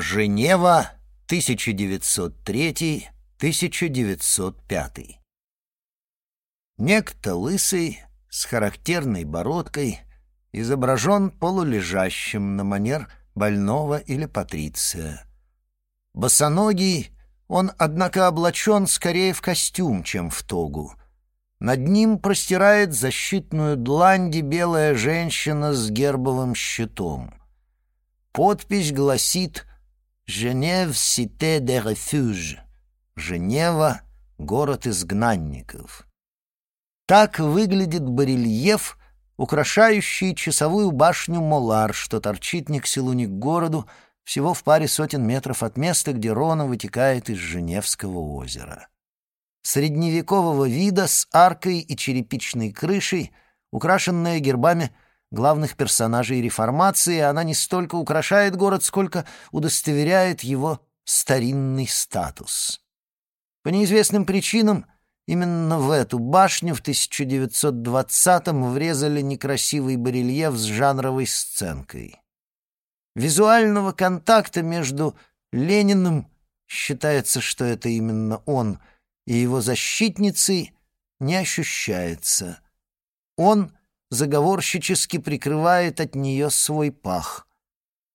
Женева, 1903-1905. Некто лысый, с характерной бородкой, изображен полулежащим на манер больного или патриция. Босоногий, он, однако, облачен скорее в костюм, чем в тогу. Над ним простирает защитную длань белая женщина с гербовым щитом. Подпись гласит «Женев сите де рефюж» — «Женева — город изгнанников». Так выглядит барельеф, украшающий часовую башню Молар, что торчит ни к селу, ни к городу, всего в паре сотен метров от места, где Рона вытекает из Женевского озера. Средневекового вида с аркой и черепичной крышей, украшенная гербами — главных персонажей реформации, она не столько украшает город, сколько удостоверяет его старинный статус. По неизвестным причинам именно в эту башню в 1920-м врезали некрасивый барельеф с жанровой сценкой. Визуального контакта между Лениным, считается, что это именно он, и его защитницей не ощущается. Он — заговорщически прикрывает от нее свой пах.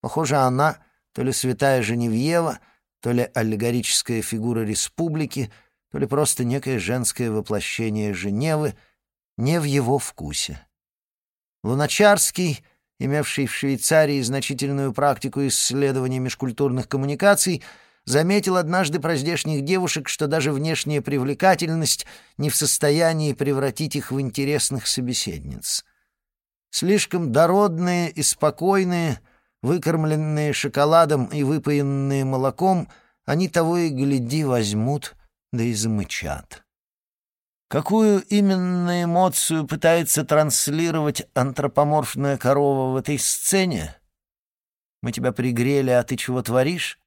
Похоже, она то ли святая Женевьева, то ли аллегорическая фигура республики, то ли просто некое женское воплощение Женевы, не в его вкусе. Луначарский, имевший в Швейцарии значительную практику исследования межкультурных коммуникаций, заметил однажды про здешних девушек, что даже внешняя привлекательность не в состоянии превратить их в интересных собеседниц. Слишком дородные и спокойные, выкормленные шоколадом и выпоенные молоком, они того и гляди возьмут, да и замычат. Какую именно эмоцию пытается транслировать антропоморфная корова в этой сцене? Мы тебя пригрели, а ты чего творишь?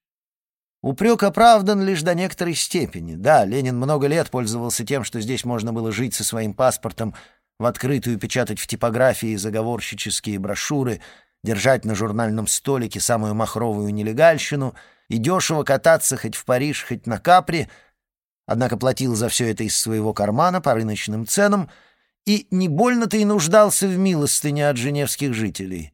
Упрек оправдан лишь до некоторой степени. Да, Ленин много лет пользовался тем, что здесь можно было жить со своим паспортом, в открытую печатать в типографии заговорщические брошюры, держать на журнальном столике самую махровую нелегальщину и дешево кататься хоть в Париж, хоть на Капри, однако платил за все это из своего кармана по рыночным ценам и не больно-то и нуждался в милостыне от женевских жителей.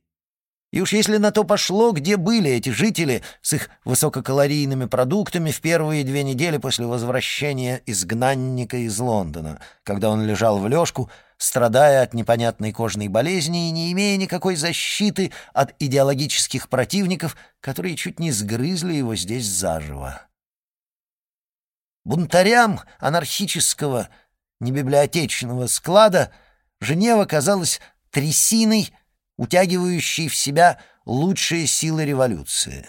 И уж если на то пошло, где были эти жители с их высококалорийными продуктами в первые две недели после возвращения изгнанника из Лондона, когда он лежал в лёжку, страдая от непонятной кожной болезни и не имея никакой защиты от идеологических противников, которые чуть не сгрызли его здесь заживо. Бунтарям анархического, небиблиотечного склада Женева казалась трясиной, утягивающий в себя лучшие силы революции.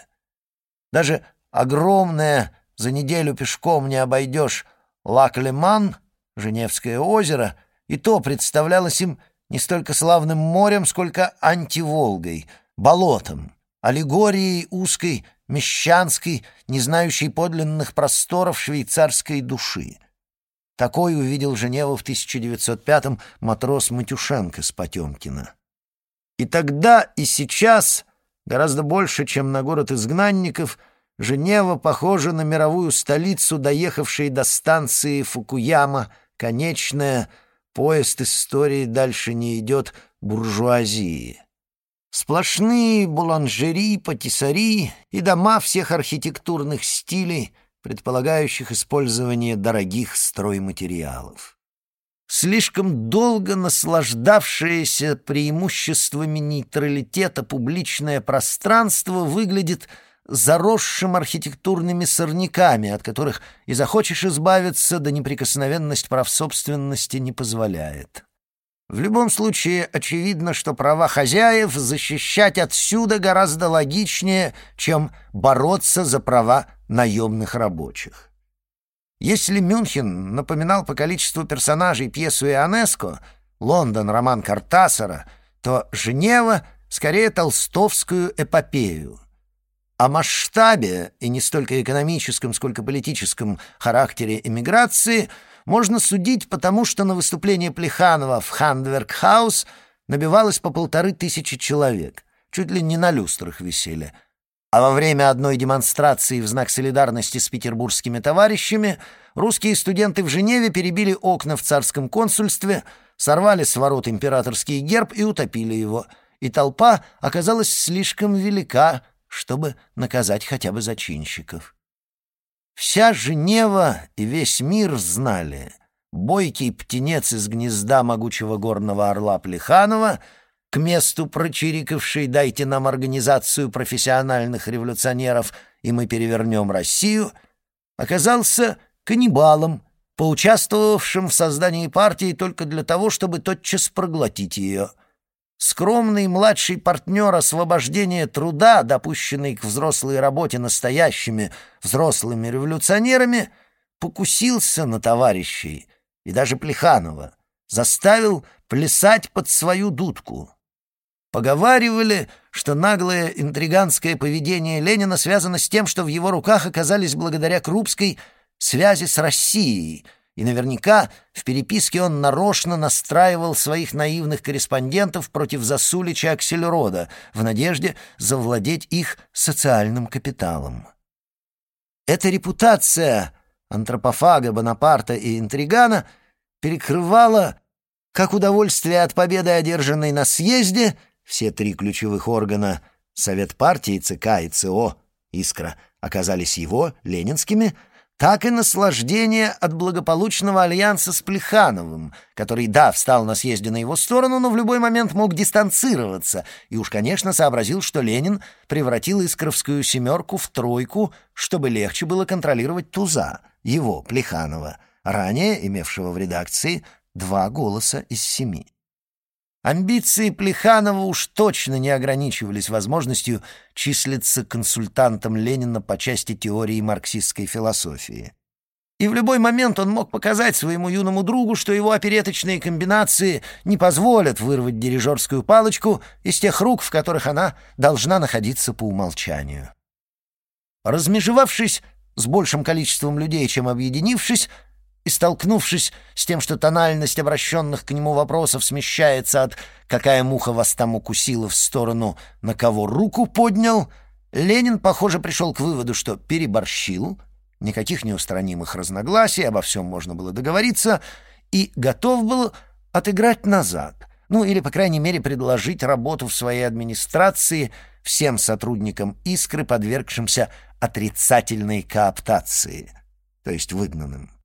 Даже огромное за неделю пешком не обойдешь Лак-Леман, Женевское озеро, и то представлялось им не столько славным морем, сколько антиволгой, болотом, аллегорией узкой, мещанской, не знающей подлинных просторов швейцарской души. Такой увидел Женеву в 1905-м матрос Матюшенко с Потемкина. И тогда, и сейчас, гораздо больше, чем на город изгнанников, Женева похожа на мировую столицу, доехавшей до станции Фукуяма, конечная, поезд истории дальше не идет, буржуазии. Сплошные буланжери, патиссари и дома всех архитектурных стилей, предполагающих использование дорогих стройматериалов слишком долго наслаждавшееся преимуществами нейтралитета публичное пространство выглядит заросшим архитектурными сорняками, от которых и захочешь избавиться, да неприкосновенность прав собственности не позволяет. В любом случае, очевидно, что права хозяев защищать отсюда гораздо логичнее, чем бороться за права наемных рабочих. Если Мюнхен напоминал по количеству персонажей пьесу Ионеско, Лондон — роман Картасара, то Женева — скорее толстовскую эпопею. О масштабе, и не столько экономическом, сколько политическом характере эмиграции можно судить потому, что на выступление Плеханова в Хандверкхаус набивалось по полторы тысячи человек, чуть ли не на люстрах висели — А во время одной демонстрации в знак солидарности с петербургскими товарищами русские студенты в Женеве перебили окна в царском консульстве, сорвали с ворот императорский герб и утопили его. И толпа оказалась слишком велика, чтобы наказать хотя бы зачинщиков. Вся Женева и весь мир знали. Бойкий птенец из гнезда могучего горного орла Плеханова — к месту прочирикавшей «дайте нам организацию профессиональных революционеров, и мы перевернем Россию», оказался каннибалом, поучаствовавшим в создании партии только для того, чтобы тотчас проглотить ее. Скромный младший партнер освобождения труда, допущенный к взрослой работе настоящими взрослыми революционерами, покусился на товарищей и даже Плеханова, заставил плясать под свою дудку. Поговаривали, что наглое интриганское поведение Ленина связано с тем, что в его руках оказались благодаря Крупской связи с Россией, и наверняка в переписке он нарочно настраивал своих наивных корреспондентов против Засулича Аксельрода в надежде завладеть их социальным капиталом. Эта репутация антропофага, Бонапарта и интригана перекрывала как удовольствие от победы, одержанной на съезде, все три ключевых органа — Совет партии, ЦК и ЦО, «Искра» — оказались его, ленинскими, так и наслаждение от благополучного альянса с Плехановым, который, да, встал на съезде на его сторону, но в любой момент мог дистанцироваться, и уж, конечно, сообразил, что Ленин превратил искровскую «семерку» в тройку, чтобы легче было контролировать Туза, его, Плеханова, ранее имевшего в редакции два голоса из семи. Амбиции Плеханова уж точно не ограничивались возможностью числиться консультантом Ленина по части теории марксистской философии. И в любой момент он мог показать своему юному другу, что его опереточные комбинации не позволят вырвать дирижерскую палочку из тех рук, в которых она должна находиться по умолчанию. Размежевавшись с большим количеством людей, чем объединившись, и, столкнувшись с тем, что тональность обращенных к нему вопросов смещается от «какая муха вас там укусила» в сторону «на кого руку поднял», Ленин, похоже, пришел к выводу, что переборщил, никаких неустранимых разногласий, обо всем можно было договориться, и готов был отыграть назад, ну или, по крайней мере, предложить работу в своей администрации всем сотрудникам «Искры», подвергшимся отрицательной кооптации, то есть выгнанным.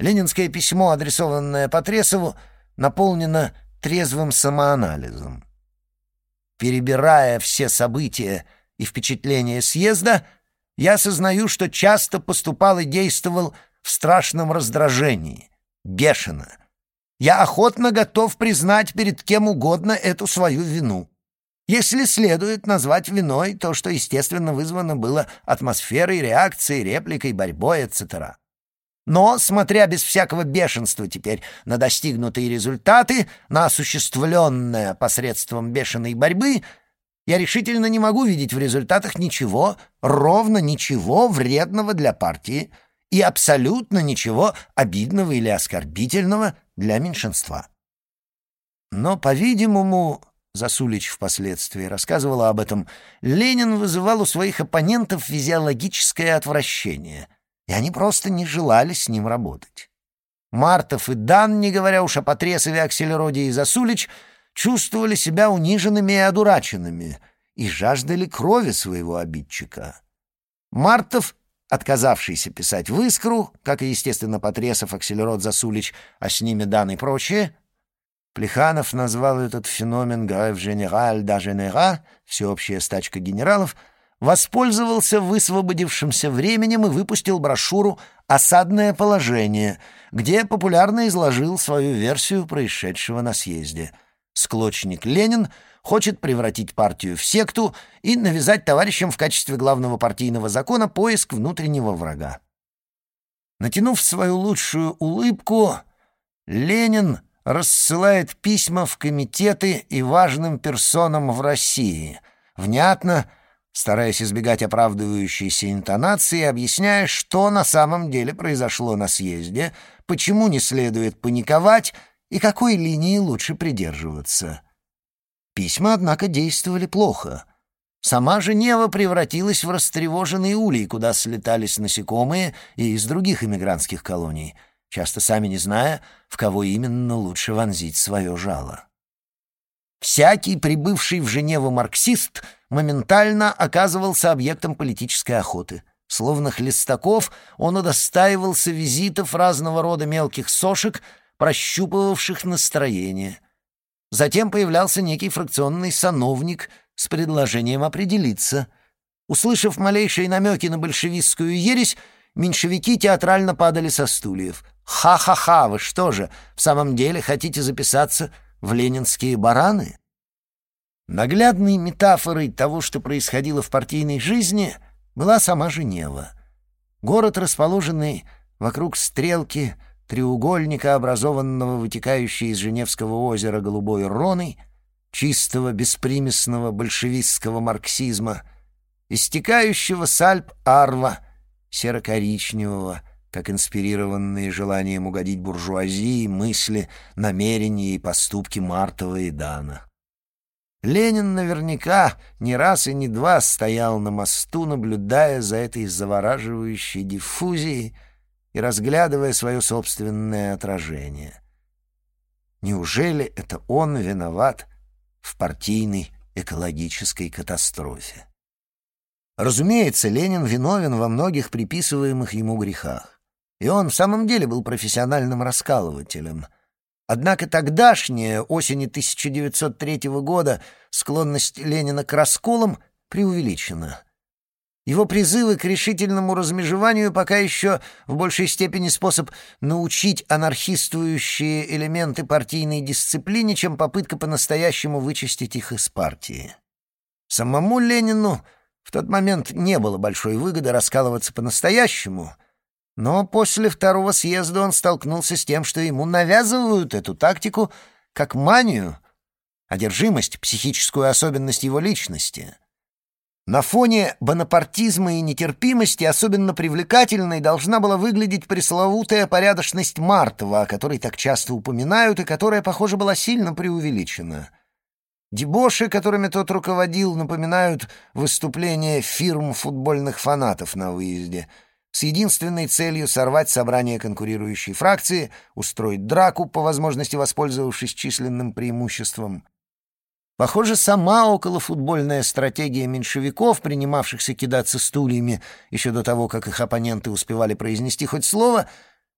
Ленинское письмо, адресованное Потресову, наполнено трезвым самоанализом. Перебирая все события и впечатления съезда, я осознаю, что часто поступал и действовал в страшном раздражении, бешено. Я охотно готов признать перед кем угодно эту свою вину. Если следует назвать виной то, что, естественно, вызвано было атмосферой, реакцией, репликой, борьбой, etc. Но, смотря без всякого бешенства теперь на достигнутые результаты, на осуществленное посредством бешеной борьбы, я решительно не могу видеть в результатах ничего, ровно ничего вредного для партии и абсолютно ничего обидного или оскорбительного для меньшинства. Но, по-видимому, Засулич впоследствии рассказывала об этом, Ленин вызывал у своих оппонентов физиологическое отвращение — и они просто не желали с ним работать. Мартов и Дан, не говоря уж о Потресове, Акселероде и Засулич, чувствовали себя униженными и одураченными и жаждали крови своего обидчика. Мартов, отказавшийся писать в «Искру», как и, естественно, Потресов, Акселерод, Засулич, а с ними Дан и прочее, Плеханов назвал этот феномен «грев général да général» — всеобщая стачка генералов — воспользовался высвободившимся временем и выпустил брошюру «Осадное положение», где популярно изложил свою версию происшедшего на съезде. Склочник Ленин хочет превратить партию в секту и навязать товарищам в качестве главного партийного закона поиск внутреннего врага. Натянув свою лучшую улыбку, Ленин рассылает письма в комитеты и важным персонам в России, внятно стараясь избегать оправдывающейся интонации, объясняя, что на самом деле произошло на съезде, почему не следует паниковать и какой линии лучше придерживаться. Письма, однако, действовали плохо. Сама Женева превратилась в растревоженный улей, куда слетались насекомые и из других иммигрантских колоний, часто сами не зная, в кого именно лучше вонзить свое жало. Всякий прибывший в Женеву марксист моментально оказывался объектом политической охоты. Словно Хлестаков, он удостаивался визитов разного рода мелких сошек, прощупывавших настроение. Затем появлялся некий фракционный сановник с предложением определиться. Услышав малейшие намеки на большевистскую ересь, меньшевики театрально падали со стульев. «Ха-ха-ха, вы что же, в самом деле хотите записаться в ленинские бараны? Наглядной метафорой того, что происходило в партийной жизни, была сама Женева. Город, расположенный вокруг стрелки треугольника, образованного вытекающей из Женевского озера Голубой Роной, чистого беспримесного большевистского марксизма, истекающего с Альп Арва, серо-коричневого, как инспирированные желанием угодить буржуазии мысли, намерения и поступки Мартова и Дана. Ленин наверняка не раз и не два стоял на мосту, наблюдая за этой завораживающей диффузией и разглядывая свое собственное отражение. Неужели это он виноват в партийной экологической катастрофе? Разумеется, Ленин виновен во многих приписываемых ему грехах. И он в самом деле был профессиональным раскалывателем. Однако тогдашняя, осени 1903 года, склонность Ленина к расколам преувеличена. Его призывы к решительному размежеванию пока еще в большей степени способ научить анархистующие элементы партийной дисциплине, чем попытка по-настоящему вычистить их из партии. Самому Ленину в тот момент не было большой выгоды раскалываться по-настоящему — но после второго съезда он столкнулся с тем, что ему навязывают эту тактику как манию, одержимость, психическую особенность его личности. На фоне бонапартизма и нетерпимости особенно привлекательной должна была выглядеть пресловутая порядочность Мартова, о которой так часто упоминают и которая, похоже, была сильно преувеличена. Дебоши, которыми тот руководил, напоминают выступления фирм футбольных фанатов на выезде — с единственной целью сорвать собрание конкурирующей фракции, устроить драку, по возможности воспользовавшись численным преимуществом. Похоже, сама околофутбольная стратегия меньшевиков, принимавшихся кидаться стульями еще до того, как их оппоненты успевали произнести хоть слово,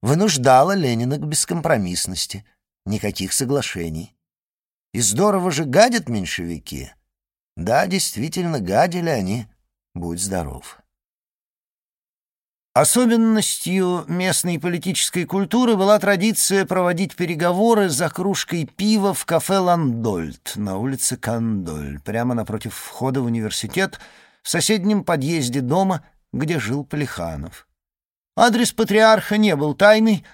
вынуждала Ленина к бескомпромиссности. Никаких соглашений. И здорово же гадят меньшевики. Да, действительно, гадили они. Будь здоров. Особенностью местной политической культуры была традиция проводить переговоры за кружкой пива в кафе «Ландольд» на улице Кандоль, прямо напротив входа в университет, в соседнем подъезде дома, где жил Плеханов. Адрес патриарха не был тайный,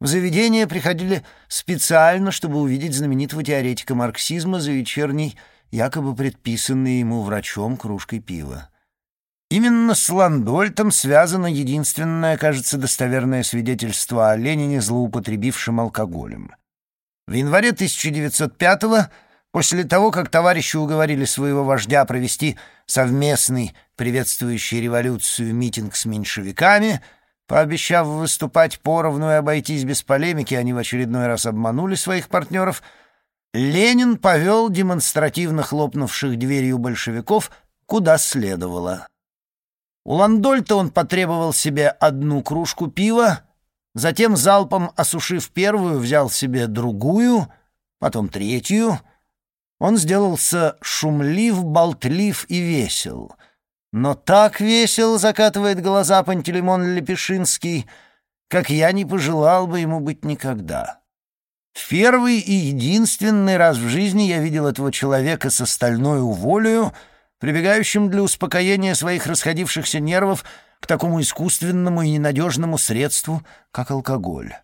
в заведение приходили специально, чтобы увидеть знаменитого теоретика марксизма за вечерней, якобы предписанной ему врачом кружкой пива. Именно с Ландольтом связано единственное, кажется, достоверное свидетельство о Ленине, злоупотребившем алкоголем. В январе 1905-го, после того, как товарищи уговорили своего вождя провести совместный, приветствующий революцию, митинг с меньшевиками, пообещав выступать поровну и обойтись без полемики, они в очередной раз обманули своих партнеров, Ленин повел демонстративно хлопнувших дверью большевиков куда следовало. У Ландольта он потребовал себе одну кружку пива, затем, залпом осушив первую, взял себе другую, потом третью. Он сделался шумлив, болтлив и весел. Но так весел, закатывает глаза Пантелеймон Лепешинский, как я не пожелал бы ему быть никогда. В первый и единственный раз в жизни я видел этого человека со стальной волею — прибегающим для успокоения своих расходившихся нервов к такому искусственному и ненадежному средству, как алкоголь.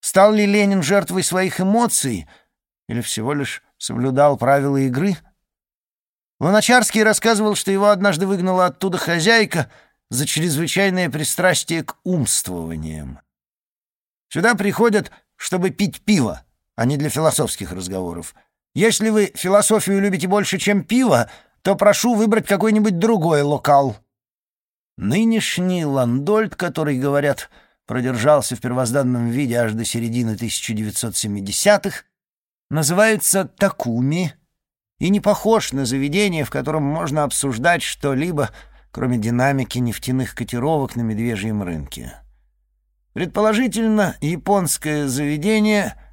Стал ли Ленин жертвой своих эмоций или всего лишь соблюдал правила игры? Луначарский рассказывал, что его однажды выгнала оттуда хозяйка за чрезвычайное пристрастие к умствованиям. Сюда приходят, чтобы пить пиво, а не для философских разговоров. Если вы философию любите больше, чем пиво, то прошу выбрать какой-нибудь другой локал». Нынешний Ландольд, который, говорят, продержался в первозданном виде аж до середины 1970-х, называется Такуми и не похож на заведение, в котором можно обсуждать что-либо, кроме динамики нефтяных котировок на медвежьем рынке. Предположительно, японское заведение —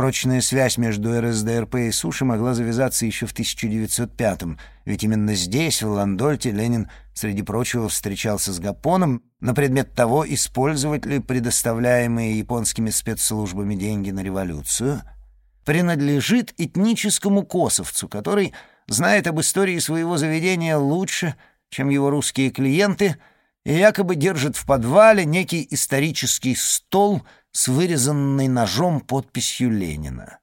Прочная связь между РСДРП и Суши могла завязаться еще в 1905-м, ведь именно здесь, в Ландольте, Ленин, среди прочего, встречался с Гапоном на предмет того, использовать ли предоставляемые японскими спецслужбами деньги на революцию, принадлежит этническому косовцу, который знает об истории своего заведения лучше, чем его русские клиенты, и якобы держит в подвале некий исторический стол — с вырезанной ножом подписью Ленина.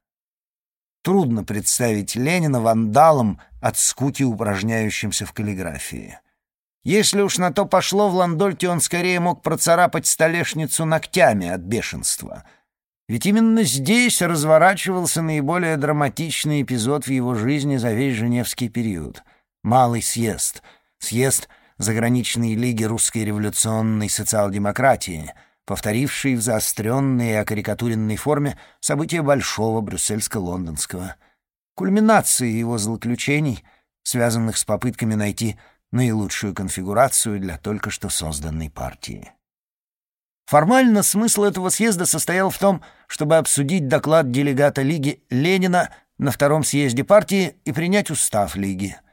Трудно представить Ленина вандалом от скуки, упражняющимся в каллиграфии. Если уж на то пошло, в Ландольте он скорее мог процарапать столешницу ногтями от бешенства. Ведь именно здесь разворачивался наиболее драматичный эпизод в его жизни за весь Женевский период — Малый съезд, съезд заграничной лиги русской революционной социал-демократии — повторивший в заостренной и окарикатуренной форме события Большого Брюссельско-Лондонского, кульминации его злоключений, связанных с попытками найти наилучшую конфигурацию для только что созданной партии. Формально смысл этого съезда состоял в том, чтобы обсудить доклад делегата Лиги Ленина на втором съезде партии и принять устав Лиги —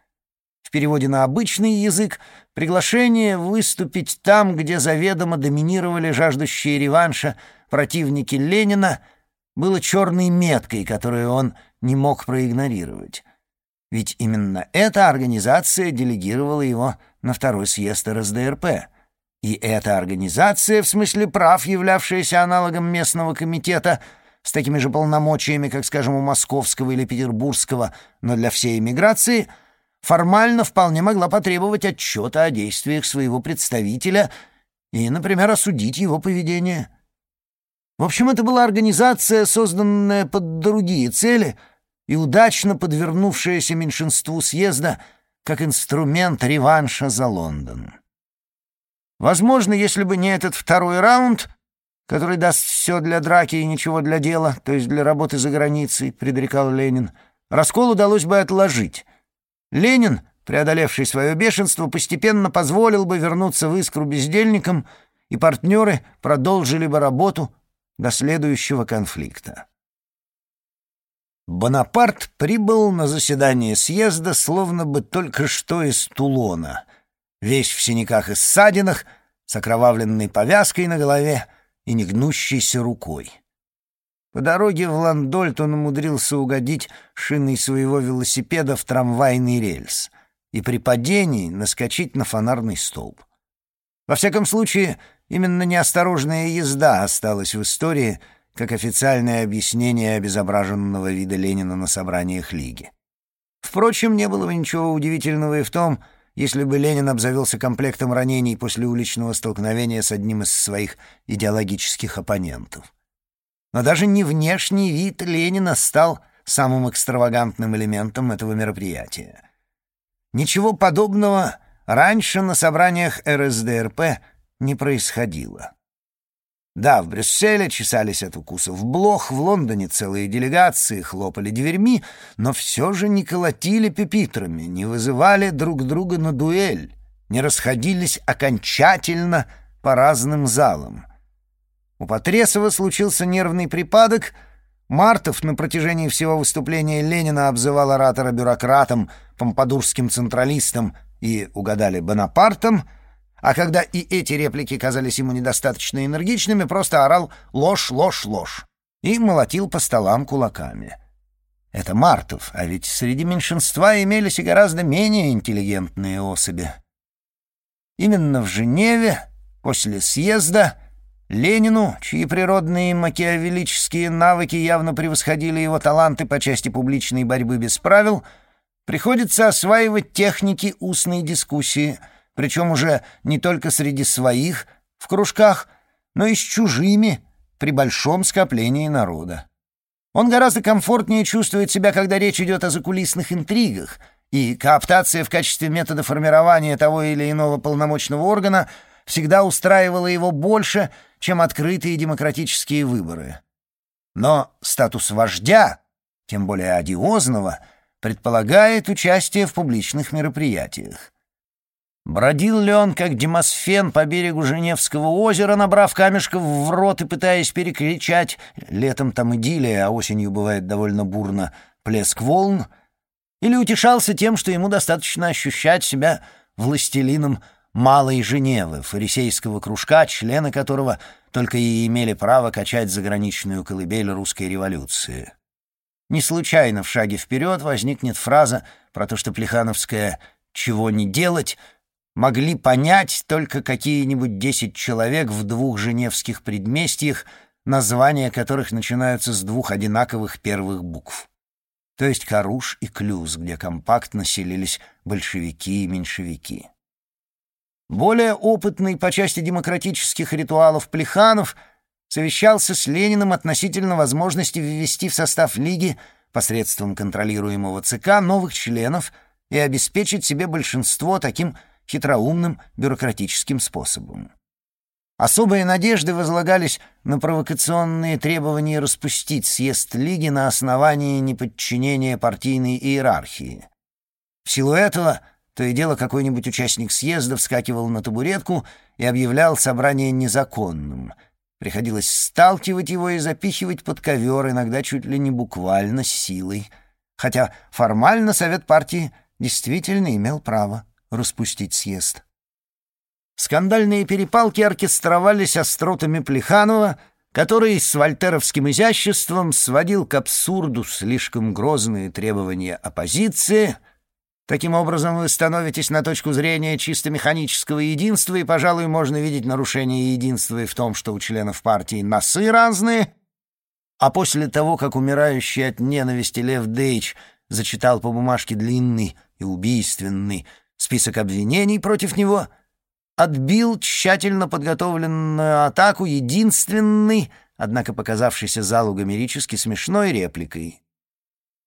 переводе на обычный язык приглашение выступить там, где заведомо доминировали жаждущие реванша противники Ленина, было черной меткой, которую он не мог проигнорировать. Ведь именно эта организация делегировала его на второй съезд РСДРП. И эта организация, в смысле прав, являвшаяся аналогом местного комитета, с такими же полномочиями, как, скажем, у московского или петербургского, но для всей эмиграции — формально вполне могла потребовать отчета о действиях своего представителя и, например, осудить его поведение. В общем, это была организация, созданная под другие цели и удачно подвернувшаяся меньшинству съезда как инструмент реванша за Лондон. Возможно, если бы не этот второй раунд, который даст все для драки и ничего для дела, то есть для работы за границей, предрекал Ленин, раскол удалось бы отложить, Ленин, преодолевший свое бешенство, постепенно позволил бы вернуться в искру бездельникам, и партнеры продолжили бы работу до следующего конфликта. Бонапарт прибыл на заседание съезда словно бы только что из Тулона, весь в синяках и ссадинах, с окровавленной повязкой на голове и негнущейся рукой. По дороге в Ландольт он умудрился угодить шиной своего велосипеда в трамвайный рельс и при падении наскочить на фонарный столб. Во всяком случае, именно неосторожная езда осталась в истории как официальное объяснение обезображенного вида Ленина на собраниях Лиги. Впрочем, не было бы ничего удивительного и в том, если бы Ленин обзавелся комплектом ранений после уличного столкновения с одним из своих идеологических оппонентов. Но даже не внешний вид Ленина стал самым экстравагантным элементом этого мероприятия. Ничего подобного раньше на собраниях РСДРП не происходило. Да, в Брюсселе чесались от укусов блох, в Лондоне целые делегации хлопали дверьми, но все же не колотили пепитрами, не вызывали друг друга на дуэль, не расходились окончательно по разным залам — у Потресова случился нервный припадок. Мартов на протяжении всего выступления Ленина обзывал оратора бюрократом, помпадурским централистом и, угадали, Бонапартом, а когда и эти реплики казались ему недостаточно энергичными, просто орал «ложь, ложь, ложь» и молотил по столам кулаками. Это Мартов, а ведь среди меньшинства имелись и гораздо менее интеллигентные особи. Именно в Женеве, после съезда, Ленину, чьи природные макиавеллические навыки явно превосходили его таланты по части публичной борьбы без правил, приходится осваивать техники устной дискуссии, причем уже не только среди своих, в кружках, но и с чужими, при большом скоплении народа. Он гораздо комфортнее чувствует себя, когда речь идет о закулисных интригах, и кооптация в качестве метода формирования того или иного полномочного органа всегда устраивала его больше, чем открытые демократические выборы. Но статус вождя, тем более одиозного, предполагает участие в публичных мероприятиях. Бродил ли он, как Демосфен, по берегу Женевского озера, набрав камешков в рот и пытаясь перекричать, летом там идиллия, а осенью бывает довольно бурно, плеск волн, или утешался тем, что ему достаточно ощущать себя властелином Малой Женевы, фарисейского кружка, члены которого только и имели право качать заграничную колыбель русской революции. Не случайно в шаге вперед возникнет фраза про то, что Плехановская «чего не делать» могли понять только какие-нибудь десять человек в двух женевских предместьях, названия которых начинаются с двух одинаковых первых букв. То есть Каруш и Клюз, где компактно селились большевики и меньшевики. Более опытный по части демократических ритуалов Плеханов совещался с Лениным относительно возможности ввести в состав Лиги посредством контролируемого ЦК новых членов и обеспечить себе большинство таким хитроумным бюрократическим способом. Особые надежды возлагались на провокационные требования распустить съезд Лиги на основании неподчинения партийной иерархии. В силу этого то и дело какой-нибудь участник съезда вскакивал на табуретку и объявлял собрание незаконным. Приходилось сталкивать его и запихивать под ковер, иногда чуть ли не буквально с силой. Хотя формально Совет партии действительно имел право распустить съезд. Скандальные перепалки оркестровались остротами Плеханова, который с вольтеровским изяществом сводил к абсурду слишком грозные требования оппозиции. Таким образом, вы становитесь на точку зрения чисто механического единства, и, пожалуй, можно видеть нарушение единства и в том, что у членов партии носы разные. А после того, как умирающий от ненависти Лев Дейч зачитал по бумажке длинный и убийственный список обвинений против него, отбил тщательно подготовленную атаку единственной, однако показавшейся залу гомерически смешной репликой.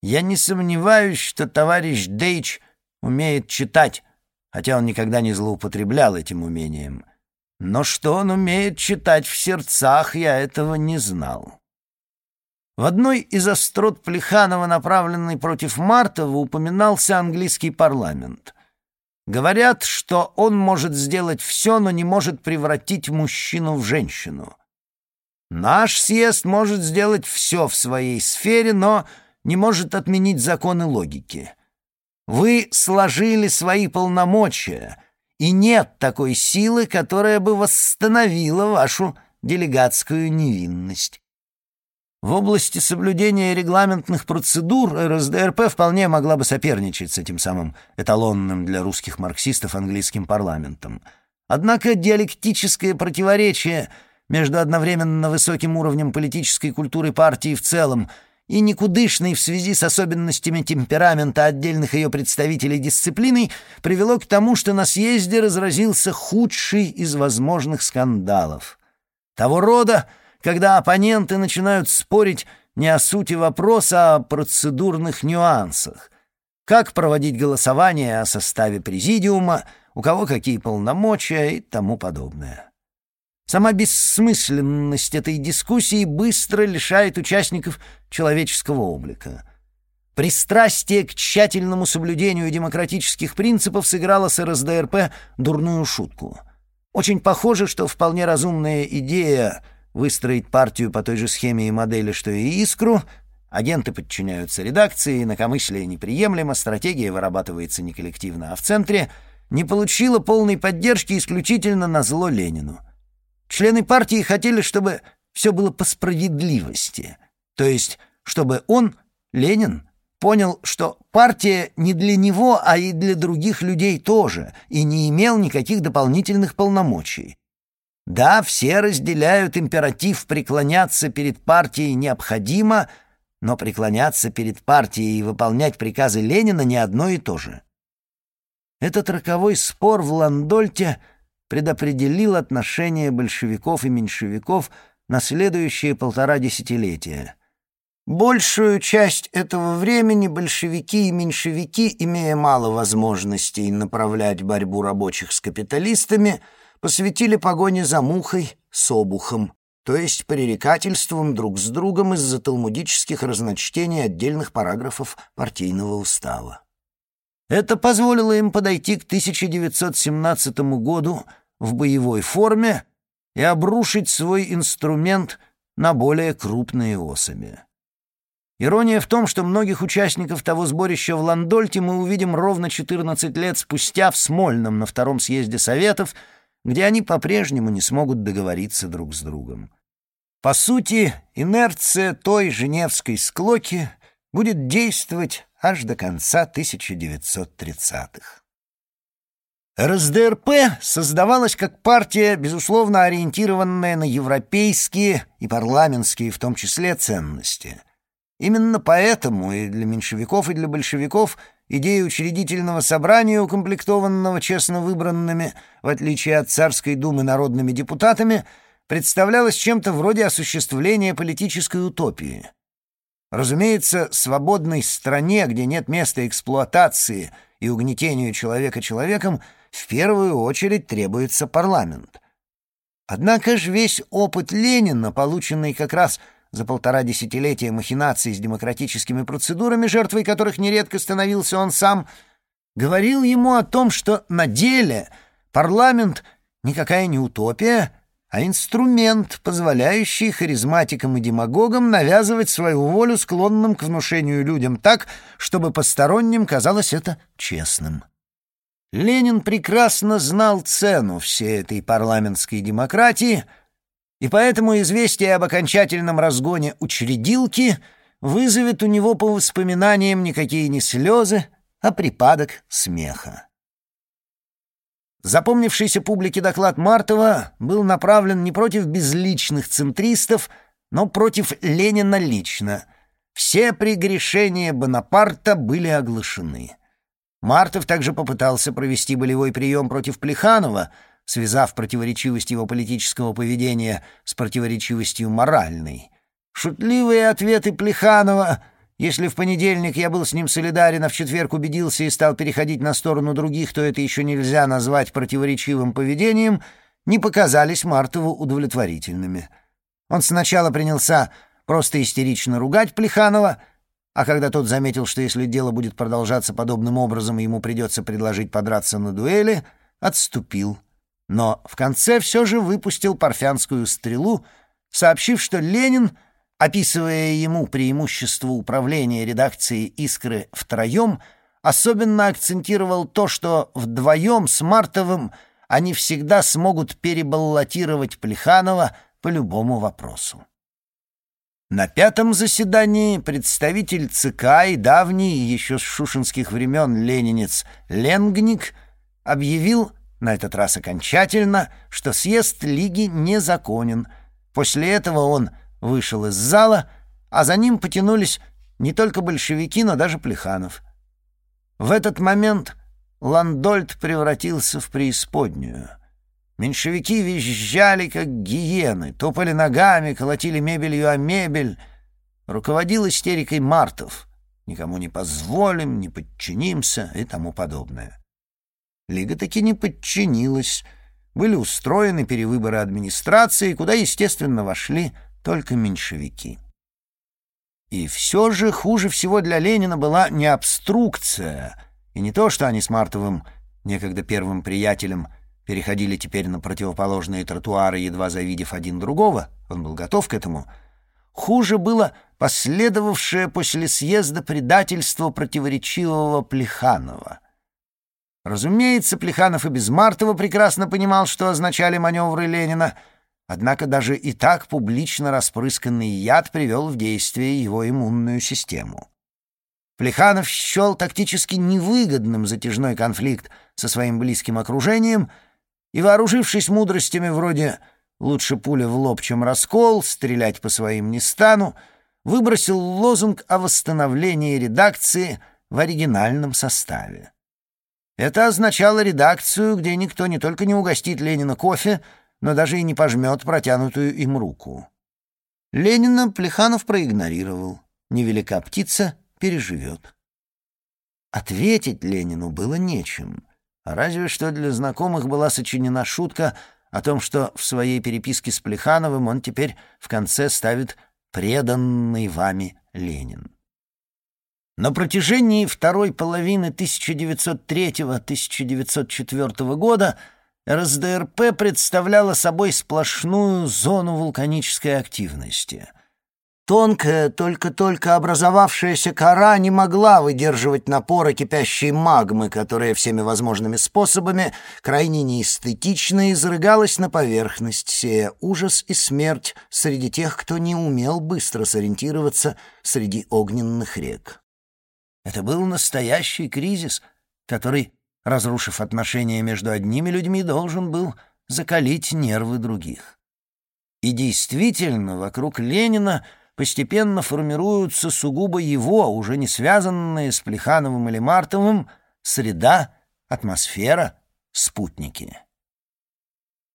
«Я не сомневаюсь, что товарищ Дейч умеет читать, хотя он никогда не злоупотреблял этим умением. Но что он умеет читать в сердцах, я этого не знал». В одной из острот Плеханова, направленной против Мартова, упоминался английский парламент. Говорят, что он может сделать все, но не может превратить мужчину в женщину. Наш съезд может сделать все в своей сфере, но не может отменить законы логики. Вы сложили свои полномочия, и нет такой силы, которая бы восстановила вашу делегатскую невинность. В области соблюдения регламентных процедур РСДРП вполне могла бы соперничать с этим самым эталонным для русских марксистов английским парламентом. Однако диалектическое противоречие между одновременно высоким уровнем политической культуры партии в целом и никудышной в связи с особенностями темперамента отдельных ее представителей дисциплиной привело к тому, что на съезде разразился худший из возможных скандалов. Того рода, когда оппоненты начинают спорить не о сути вопроса, а о процедурных нюансах. Как проводить голосование о составе президиума, у кого какие полномочия и тому подобное. Сама бессмысленность этой дискуссии быстро лишает участников человеческого облика. Пристрастие к тщательному соблюдению демократических принципов сыграло с РСДРП дурную шутку. Очень похоже, что вполне разумная идея — выстроить партию по той же схеме и модели, что и «Искру», агенты подчиняются редакции, инакомыслие неприемлемо, стратегия вырабатывается не коллективно, а в центре, не получила полной поддержки исключительно на зло Ленину. Члены партии хотели, чтобы все было по справедливости, то есть чтобы он, Ленин, понял, что партия не для него, а и для других людей тоже, и не имел никаких дополнительных полномочий. Да, все разделяют императив преклоняться перед партией необходимо, но преклоняться перед партией и выполнять приказы Ленина не одно и то же. Этот роковой спор в Ландольте предопределил отношения большевиков и меньшевиков на следующие полтора десятилетия. Большую часть этого времени большевики и меньшевики, имея мало возможностей направлять борьбу рабочих с капиталистами, посвятили погоне за мухой с обухом, то есть пререкательством друг с другом из-за талмудических разночтений отдельных параграфов партийного устава. Это позволило им подойти к 1917 году в боевой форме и обрушить свой инструмент на более крупные особи. Ирония в том, что многих участников того сборища в Ландольте мы увидим ровно 14 лет спустя в Смольном на Втором съезде Советов, где они по-прежнему не смогут договориться друг с другом. По сути, инерция той женевской склоки будет действовать аж до конца 1930-х. РСДРП создавалась как партия, безусловно ориентированная на европейские и парламентские в том числе ценности — Именно поэтому и для меньшевиков, и для большевиков идея учредительного собрания, укомплектованного честно выбранными, в отличие от царской думы, народными депутатами, представлялась чем-то вроде осуществления политической утопии. Разумеется, свободной стране, где нет места эксплуатации и угнетению человека человеком, в первую очередь требуется парламент. Однако же весь опыт Ленина, полученный как раз – за полтора десятилетия махинаций с демократическими процедурами, жертвой которых нередко становился он сам, говорил ему о том, что на деле парламент никакая не утопия, а инструмент, позволяющий харизматикам и демагогам навязывать свою волю склонным к внушению людям так, чтобы посторонним казалось это честным. Ленин прекрасно знал цену всей этой парламентской демократии — и поэтому известие об окончательном разгоне учредилки вызовет у него по воспоминаниям никакие не слезы, а припадок смеха. Запомнившийся публике доклад Мартова был направлен не против безличных центристов, но против Ленина лично. Все прегрешения Бонапарта были оглашены. Мартов также попытался провести болевой прием против Плеханова — связав противоречивость его политического поведения с противоречивостью моральной. Шутливые ответы Плеханова «Если в понедельник я был с ним солидарен, а в четверг убедился и стал переходить на сторону других, то это еще нельзя назвать противоречивым поведением», не показались Мартову удовлетворительными. Он сначала принялся просто истерично ругать Плеханова, а когда тот заметил, что если дело будет продолжаться подобным образом, ему придется предложить подраться на дуэли, отступил но в конце все же выпустил парфянскую стрелу, сообщив, что Ленин, описывая ему преимущество управления редакцией «Искры» втроем, особенно акцентировал то, что вдвоем с Мартовым они всегда смогут перебаллотировать Плеханова по любому вопросу. На пятом заседании представитель ЦК и давний, еще с шушинских времен ленинец Ленгник объявил на этот раз окончательно, что съезд Лиги незаконен. После этого он вышел из зала, а за ним потянулись не только большевики, но даже Плеханов. В этот момент Ландольд превратился в преисподнюю. Меньшевики визжали, как гиены, топали ногами, колотили мебелью о мебель. Руководил истерикой Мартов. Никому не позволим, не подчинимся и тому подобное. Лига таки не подчинилась. Были устроены перевыборы администрации, куда, естественно, вошли только меньшевики. И все же хуже всего для Ленина была не обструкция, и не то, что они с Мартовым, некогда первым приятелем, переходили теперь на противоположные тротуары, едва завидев один другого, он был готов к этому. Хуже было последовавшее после съезда предательство противоречивого Плеханова — Разумеется, Плеханов и без Мартова прекрасно понимал, что означали маневры Ленина, однако даже и так публично распрысканный яд привел в действие его иммунную систему. Плеханов счел тактически невыгодным затяжной конфликт со своим близким окружением и, вооружившись мудростями вроде «лучше пуля в лоб, чем раскол», «стрелять по своим не стану», выбросил лозунг о восстановлении редакции в оригинальном составе. Это означало редакцию, где никто не только не угостит Ленина кофе, но даже и не пожмет протянутую им руку. Ленина Плеханов проигнорировал. невелика птица, переживет. Ответить Ленину было нечем, разве что для знакомых была сочинена шутка о том, что в своей переписке с Плехановым он теперь в конце ставит «преданный вами Ленин». На протяжении второй половины 1903-1904 года РСДРП представляла собой сплошную зону вулканической активности. Тонкая, только-только образовавшаяся кора не могла выдерживать напора кипящей магмы, которая всеми возможными способами крайне неэстетично изрыгалась на поверхность, сея ужас и смерть среди тех, кто не умел быстро сориентироваться среди огненных рек. Это был настоящий кризис, который, разрушив отношения между одними людьми, должен был закалить нервы других. И действительно, вокруг Ленина постепенно формируются сугубо его, уже не связанные с Плехановым или Мартовым, среда, атмосфера, спутники.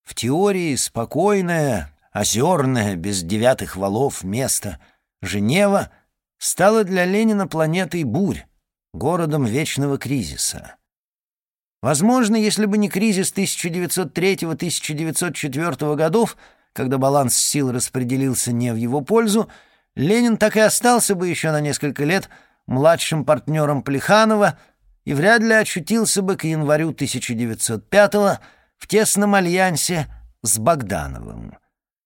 В теории спокойное, озерное, без девятых валов место Женева — стала для Ленина планетой бурь, городом вечного кризиса. Возможно, если бы не кризис 1903-1904 годов, когда баланс сил распределился не в его пользу, Ленин так и остался бы еще на несколько лет младшим партнером Плеханова и вряд ли очутился бы к январю 1905 в тесном альянсе с Богдановым.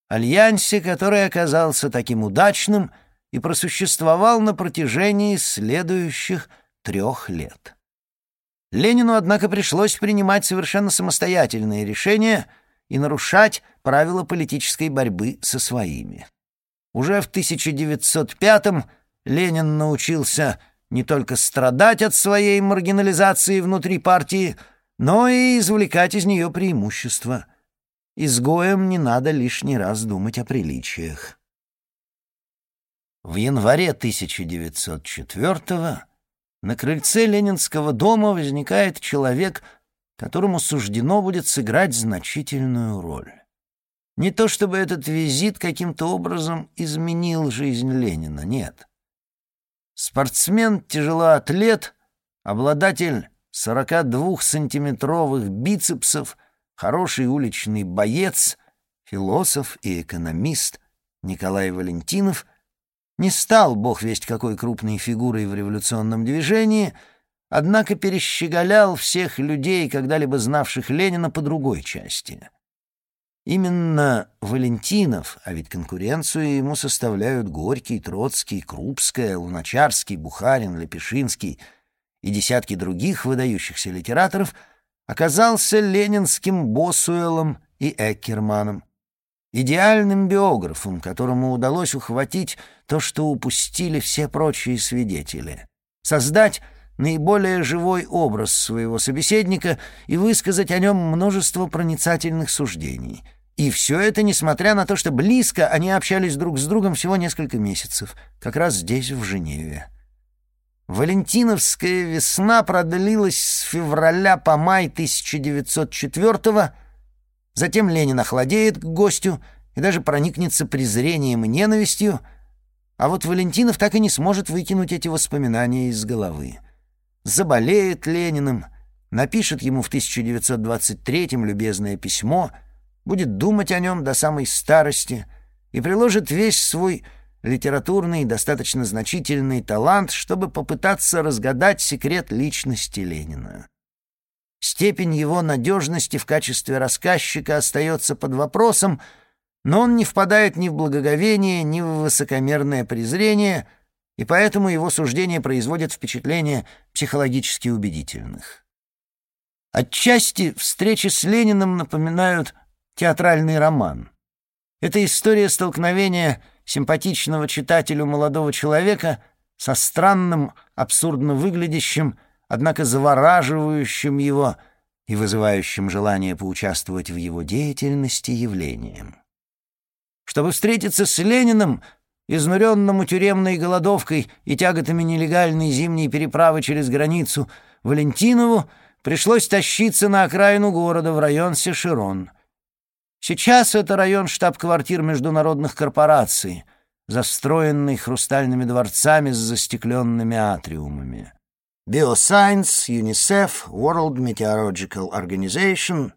Альянсе, который оказался таким удачным — и просуществовал на протяжении следующих трех лет. Ленину, однако, пришлось принимать совершенно самостоятельные решения и нарушать правила политической борьбы со своими. Уже в 1905-м Ленин научился не только страдать от своей маргинализации внутри партии, но и извлекать из нее преимущества. Изгоем не надо лишний раз думать о приличиях. В январе 1904-го на крыльце Ленинского дома возникает человек, которому суждено будет сыграть значительную роль. Не то чтобы этот визит каким-то образом изменил жизнь Ленина, нет. Спортсмен-тяжелоатлет, обладатель 42-сантиметровых бицепсов, хороший уличный боец, философ и экономист Николай Валентинов — не стал бог весть какой крупной фигурой в революционном движении, однако перещеголял всех людей, когда-либо знавших Ленина по другой части. Именно Валентинов, а ведь конкуренцию ему составляют Горький, Троцкий, Крупская, Луначарский, Бухарин, Лепешинский и десятки других выдающихся литераторов, оказался ленинским Босуэлом и Эккерманом, идеальным биографом, которому удалось ухватить то, что упустили все прочие свидетели, создать наиболее живой образ своего собеседника и высказать о нем множество проницательных суждений. И все это несмотря на то, что близко они общались друг с другом всего несколько месяцев, как раз здесь, в Женеве. Валентиновская весна продлилась с февраля по май 1904 года, Затем Ленин охладеет к гостю и даже проникнется презрением и ненавистью, а вот Валентинов так и не сможет выкинуть эти воспоминания из головы. Заболеет Лениным, напишет ему в 1923-м любезное письмо, будет думать о нем до самой старости и приложит весь свой литературный, достаточно значительный талант, чтобы попытаться разгадать секрет личности Ленина. Степень его надежности в качестве рассказчика остается под вопросом, но он не впадает ни в благоговение, ни в высокомерное презрение, и поэтому его суждения производят впечатление психологически убедительных. Отчасти встречи с Лениным напоминают театральный роман. Это история столкновения симпатичного читателю молодого человека со странным, абсурдно выглядящим, однако завораживающим его и вызывающим желание поучаствовать в его деятельности явлением. Чтобы встретиться с Лениным, изнуренному тюремной голодовкой и тяготами нелегальной зимней переправы через границу, Валентинову пришлось тащиться на окраину города в район Сеширон. Сейчас это район штаб-квартир международных корпораций, застроенный хрустальными дворцами с застекленными атриумами. Bioscience, UNICEF, World Meteorological Organization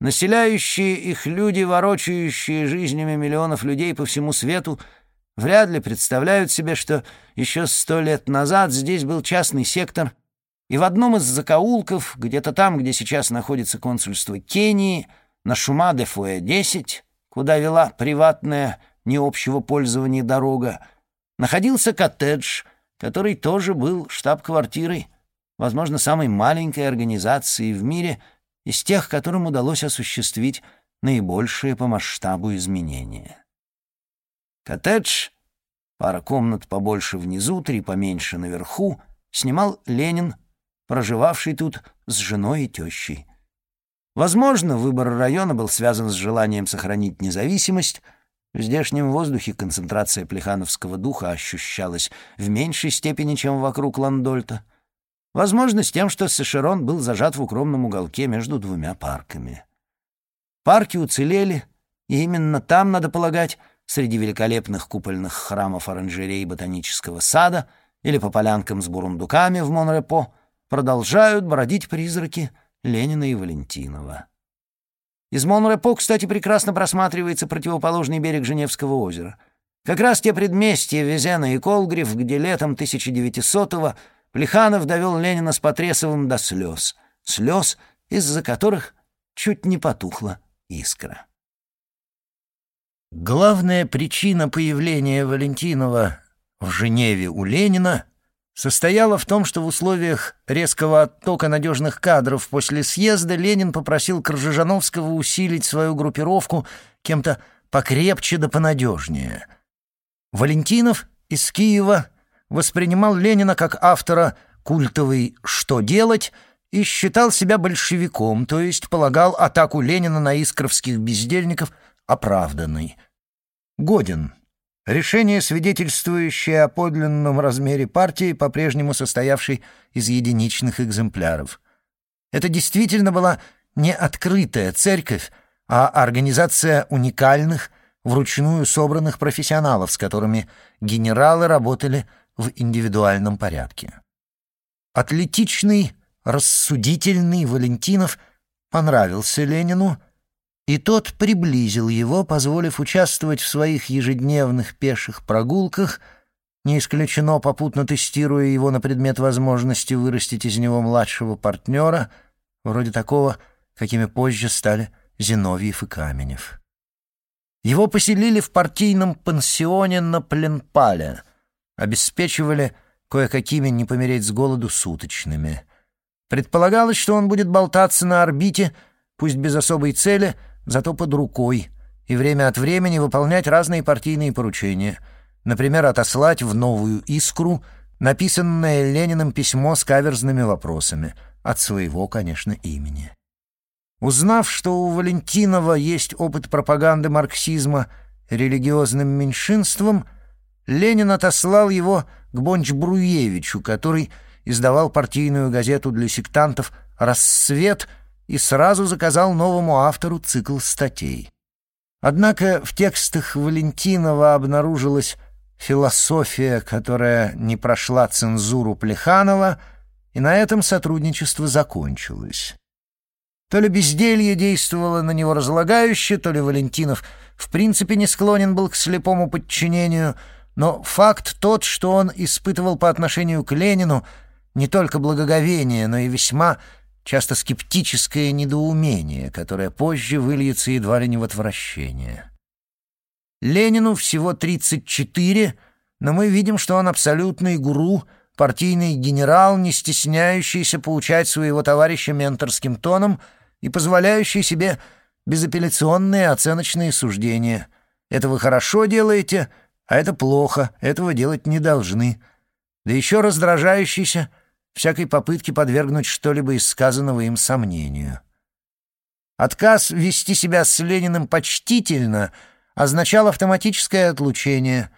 Населяющие их люди, ворочающие жизнями миллионов людей по всему свету, вряд ли представляют себе, что еще сто лет назад здесь был частный сектор, и в одном из закоулков, где-то там, где сейчас находится консульство Кении, на Шума-де-Фуэ-10, куда вела приватная, не общего пользования дорога, находился коттедж, который тоже был штаб-квартирой, возможно, самой маленькой организации в мире — из тех, которым удалось осуществить наибольшие по масштабу изменения. Коттедж, пара комнат побольше внизу, три поменьше наверху, снимал Ленин, проживавший тут с женой и тещей. Возможно, выбор района был связан с желанием сохранить независимость. В здешнем воздухе концентрация плехановского духа ощущалась в меньшей степени, чем вокруг Ландольта — Возможно, с тем, что Сешерон был зажат в укромном уголке между двумя парками. Парки уцелели, и именно там, надо полагать, среди великолепных купольных храмов оранжерей ботанического сада или по полянкам с бурундуками в Монрепо продолжают бродить призраки Ленина и Валентинова. Из Монрепо, кстати, прекрасно просматривается противоположный берег Женевского озера. Как раз те предместья Везена и Колгриф, где летом 1900-го Плеханов довел Ленина с Потресовым до слез. Слез, из-за которых чуть не потухла искра. Главная причина появления Валентинова в Женеве у Ленина состояла в том, что в условиях резкого оттока надежных кадров после съезда Ленин попросил Крыжижановского усилить свою группировку кем-то покрепче да понадежнее. Валентинов из Киева воспринимал Ленина как автора культовой «Что делать?» и считал себя большевиком, то есть полагал атаку Ленина на искровских бездельников оправданной. Годин. Решение, свидетельствующее о подлинном размере партии, по-прежнему состоявшей из единичных экземпляров. Это действительно была не открытая церковь, а организация уникальных, вручную собранных профессионалов, с которыми генералы работали в индивидуальном порядке. Атлетичный, рассудительный Валентинов понравился Ленину, и тот приблизил его, позволив участвовать в своих ежедневных пеших прогулках, не исключено попутно тестируя его на предмет возможности вырастить из него младшего партнера, вроде такого, какими позже стали Зиновьев и Каменев. Его поселили в партийном пансионе на Пленпале — обеспечивали кое-какими не помереть с голоду суточными. Предполагалось, что он будет болтаться на орбите, пусть без особой цели, зато под рукой, и время от времени выполнять разные партийные поручения, например, отослать в новую «Искру» написанное Лениным письмо с каверзными вопросами, от своего, конечно, имени. Узнав, что у Валентинова есть опыт пропаганды марксизма религиозным меньшинствам — Ленин отослал его к Бонч-Бруевичу, который издавал партийную газету для сектантов «Рассвет» и сразу заказал новому автору цикл статей. Однако в текстах Валентинова обнаружилась философия, которая не прошла цензуру Плеханова, и на этом сотрудничество закончилось. То ли безделье действовало на него разлагающе, то ли Валентинов в принципе не склонен был к слепому подчинению — но факт тот, что он испытывал по отношению к Ленину не только благоговение, но и весьма часто скептическое недоумение, которое позже выльется едва ли не в отвращение. Ленину всего 34, но мы видим, что он абсолютный гуру, партийный генерал, не стесняющийся поучать своего товарища менторским тоном и позволяющий себе безапелляционные оценочные суждения. «Это вы хорошо делаете», а это плохо, этого делать не должны. Да еще раздражающийся всякой попытки подвергнуть что-либо из сказанного им сомнению. Отказ вести себя с Лениным почтительно означал автоматическое отлучение,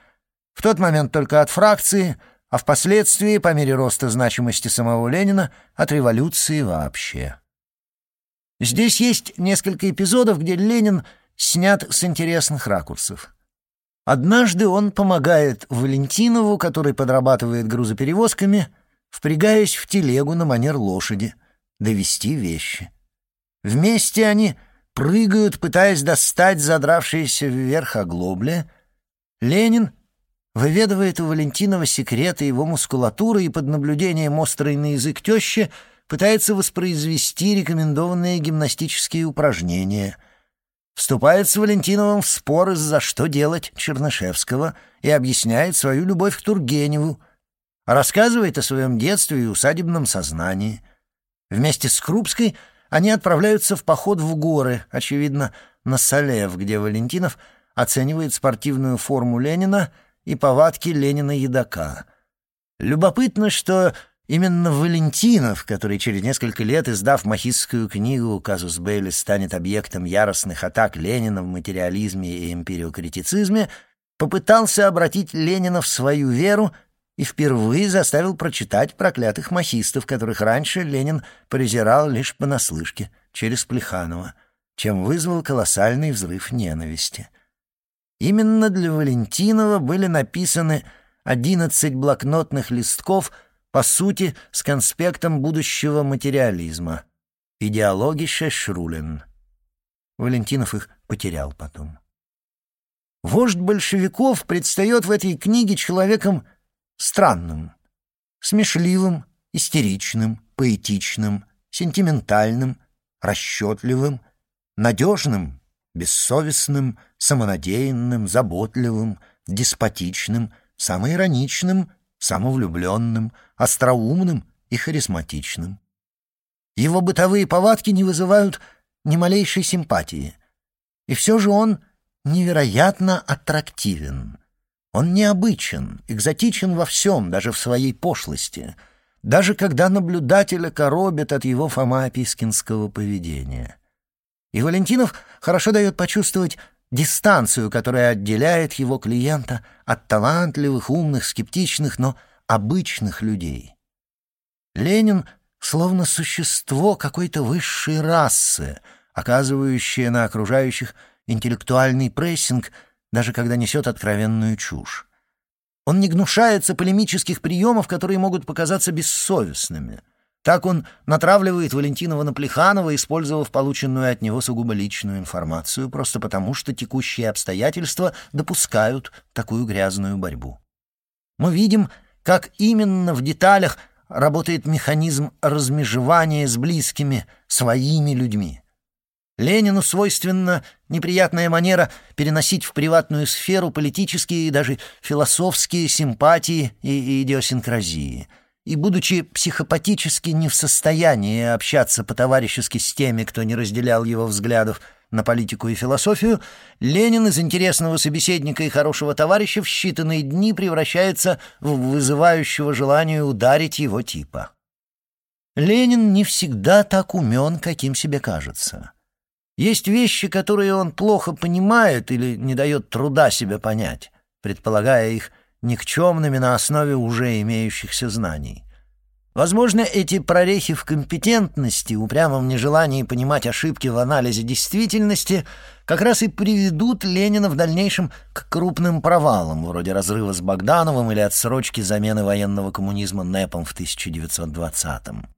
в тот момент только от фракции, а впоследствии, по мере роста значимости самого Ленина, от революции вообще. Здесь есть несколько эпизодов, где Ленин снят с интересных ракурсов. Однажды он помогает Валентинову, который подрабатывает грузоперевозками, впрягаясь в телегу на манер лошади, довести вещи. Вместе они прыгают, пытаясь достать задравшиеся вверх оглобли. Ленин выведывает у Валентинова секреты его мускулатуры и под наблюдением острой на язык тещи пытается воспроизвести рекомендованные гимнастические упражнения — вступает с Валентиновым в спор из-за что делать Чернышевского и объясняет свою любовь к Тургеневу, рассказывает о своем детстве и усадебном сознании. Вместе с Крупской они отправляются в поход в горы, очевидно, на Салев, где Валентинов оценивает спортивную форму Ленина и повадки Ленина-едока. Любопытно, что Именно Валентинов, который через несколько лет, издав махистскую книгу «Казус Бейли», станет объектом яростных атак Ленина в материализме и эмпириокритицизме, попытался обратить Ленина в свою веру и впервые заставил прочитать проклятых махистов, которых раньше Ленин презирал лишь понаслышке, через Плеханова, чем вызвал колоссальный взрыв ненависти. Именно для Валентинова были написаны одиннадцать блокнотных листков — по сути, с конспектом будущего материализма. Идеологище Шрулен. Валентинов их потерял потом. Вождь большевиков предстает в этой книге человеком странным, смешливым, истеричным, поэтичным, сентиментальным, расчетливым, надежным, бессовестным, самонадеянным, заботливым, деспотичным, самоироничным самовлюбленным, остроумным и харизматичным. Его бытовые повадки не вызывают ни малейшей симпатии. И все же он невероятно аттрактивен. Он необычен, экзотичен во всем, даже в своей пошлости, даже когда наблюдателя коробит от его фомапискинского поведения. И Валентинов хорошо дает почувствовать дистанцию, которая отделяет его клиента от талантливых, умных, скептичных, но обычных людей. Ленин словно существо какой-то высшей расы, оказывающее на окружающих интеллектуальный прессинг, даже когда несет откровенную чушь. Он не гнушается полемических приемов, которые могут показаться бессовестными — так он натравливает Валентинова на Плеханова, использовав полученную от него сугубо личную информацию, просто потому что текущие обстоятельства допускают такую грязную борьбу. Мы видим, как именно в деталях работает механизм размежевания с близкими, своими людьми. Ленину свойственна неприятная манера переносить в приватную сферу политические и даже философские симпатии и идиосинкразии — и, будучи психопатически не в состоянии общаться по-товарищески с теми, кто не разделял его взглядов на политику и философию, Ленин из интересного собеседника и хорошего товарища в считанные дни превращается в вызывающего желание ударить его типа. Ленин не всегда так умен, каким себе кажется. Есть вещи, которые он плохо понимает или не дает труда себе понять, предполагая их никчемными на основе уже имеющихся знаний. Возможно, эти прорехи в компетентности, упрямом нежелании понимать ошибки в анализе действительности, как раз и приведут Ленина в дальнейшем к крупным провалам, вроде разрыва с Богдановым или отсрочки замены военного коммунизма НЭПом в 1920-м.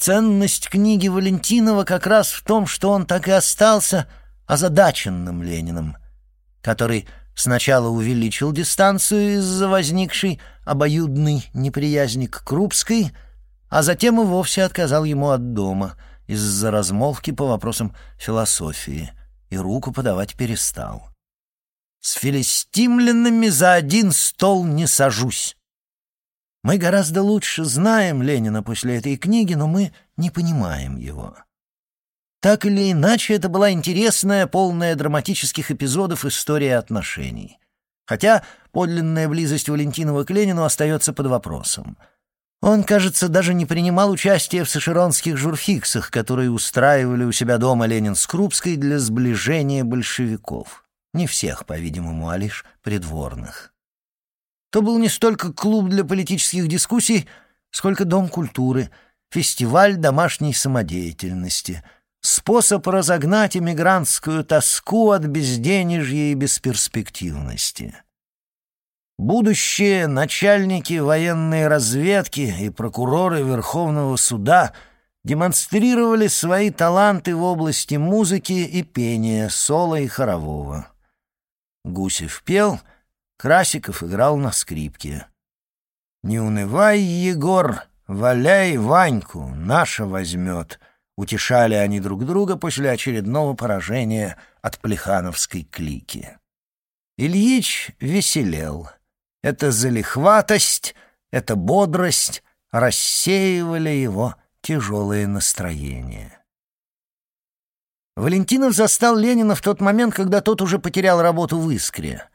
Ценность книги Валентинова как раз в том, что он так и остался озадаченным Лениным, который Сначала увеличил дистанцию из-за возникшей обоюдной неприязни к Крупской, а затем и вовсе отказал ему от дома из-за размолвки по вопросам философии и руку подавать перестал. «С филистимлянами за один стол не сажусь». Мы гораздо лучше знаем Ленина после этой книги, но мы не понимаем его. Так или иначе, это была интересная, полная драматических эпизодов история отношений. Хотя подлинная близость Валентинова к Ленину остается под вопросом. Он, кажется, даже не принимал участия в сашеронских журфиксах, которые устраивали у себя дома Ленин с Крупской для сближения большевиков. Не всех, по-видимому, а лишь придворных. То был не столько клуб для политических дискуссий, сколько дом культуры, фестиваль домашней самодеятельности — способ разогнать эмигрантскую тоску от безденежья и бесперспективности. Будущие начальники военной разведки и прокуроры Верховного суда демонстрировали свои таланты в области музыки и пения, соло и хорового. Гусев пел, Красиков играл на скрипке. «Не унывай, Егор, валяй Ваньку, наша возьмет», — утешали они друг друга после очередного поражения от плехановской клики. Ильич веселел — эта залихватость, эта бодрость рассеивали его тяжелые настроения. Валентинов застал Ленина в тот момент, когда тот уже потерял работу в «Искре».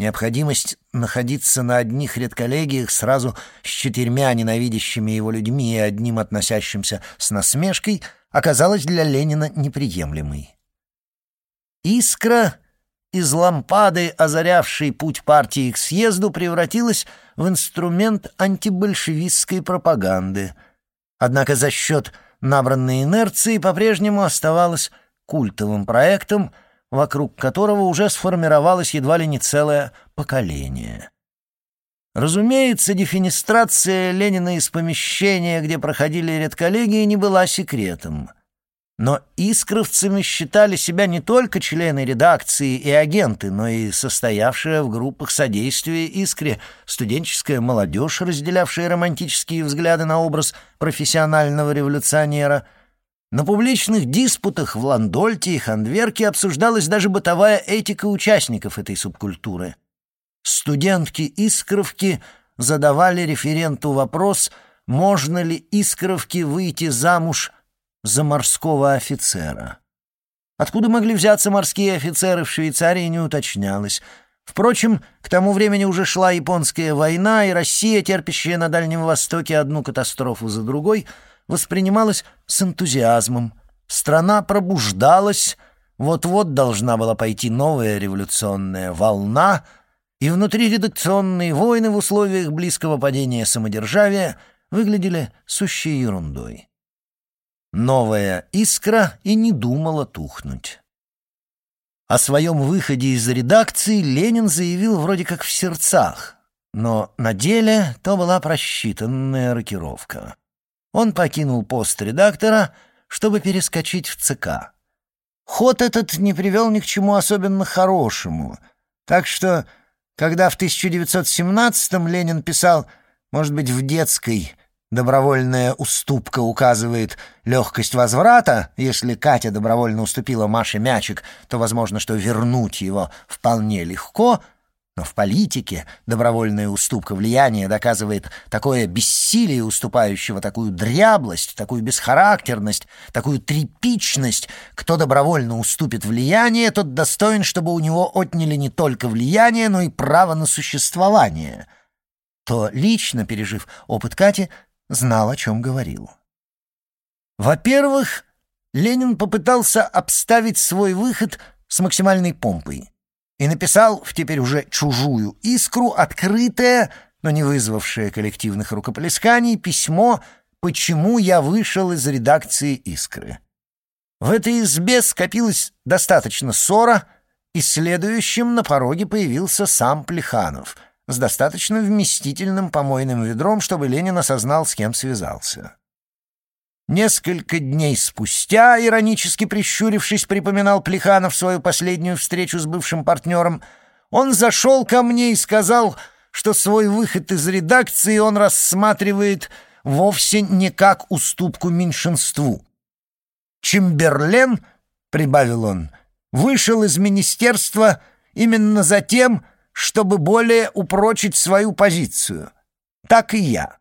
Необходимость находиться на одних редколлегиях сразу с четырьмя ненавидящими его людьми и одним относящимся с насмешкой оказалась для Ленина неприемлемой. «Искра» из лампады, озарявшей путь партии к съезду, превратилась в инструмент антибольшевистской пропаганды. Однако за счет набранной инерции по-прежнему оставалась культовым проектом, вокруг которого уже сформировалось едва ли не целое поколение. Разумеется, дефинистрация Ленина из помещения, где проходили редколлегии, не была секретом — но искровцами считали себя не только члены редакции и агенты, но и состоявшая в группах содействия искре студенческая молодежь, разделявшая романтические взгляды на образ профессионального революционера. На публичных диспутах в Ландольте и Хандверке обсуждалась даже бытовая этика участников этой субкультуры. Студентки-искровки задавали референту вопрос, можно ли искровке выйти замуж – за морского офицера. Откуда могли взяться морские офицеры в Швейцарии, не уточнялось. Впрочем, к тому времени уже шла японская война, и Россия, терпящая на Дальнем Востоке одну катастрофу за другой, воспринималась с энтузиазмом. Страна пробуждалась, вот-вот должна была пойти новая революционная волна, и внутриредакционные войны в условиях близкого падения самодержавия выглядели сущей ерундой. Новая искра и не думала тухнуть. О своем выходе из редакции Ленин заявил вроде как в сердцах, но на деле то была просчитанная рокировка. Он покинул пост редактора, чтобы перескочить в ЦК. Ход этот не привел ни к чему особенно хорошему, так что, когда в 1917-м Ленин писал, может быть, в детской Добровольная уступка указывает легкость возврата. Если Катя добровольно уступила Маше мячик, то возможно, что вернуть его вполне легко. Но в политике добровольная уступка влияния доказывает такое бессилие уступающего, такую дряблость, такую бесхарактерность, такую тряпичность. Кто добровольно уступит влияние, тот достоин, чтобы у него отняли не только влияние, но и право на существование. То, лично пережив опыт Кати, знал, о чем говорил. Во-первых, Ленин попытался обставить свой выход с максимальной помпой и написал в теперь уже чужую искру открытое, но не вызвавшее коллективных рукоплесканий, письмо «Почему я вышел из редакции «Искры». В этой избе скопилось достаточно ссора, и следующим на пороге появился сам Плеханов — с достаточно вместительным помойным ведром, чтобы Ленин осознал, с кем связался. Несколько дней спустя, иронически прищурившись, припоминал Плеханов свою последнюю встречу с бывшим партнером, он зашел ко мне и сказал, что свой выход из редакции он рассматривает вовсе не как уступку меньшинству. «Чемберлен», — прибавил он, — «вышел из министерства именно за тем, чтобы более упрочить свою позицию. Так и я.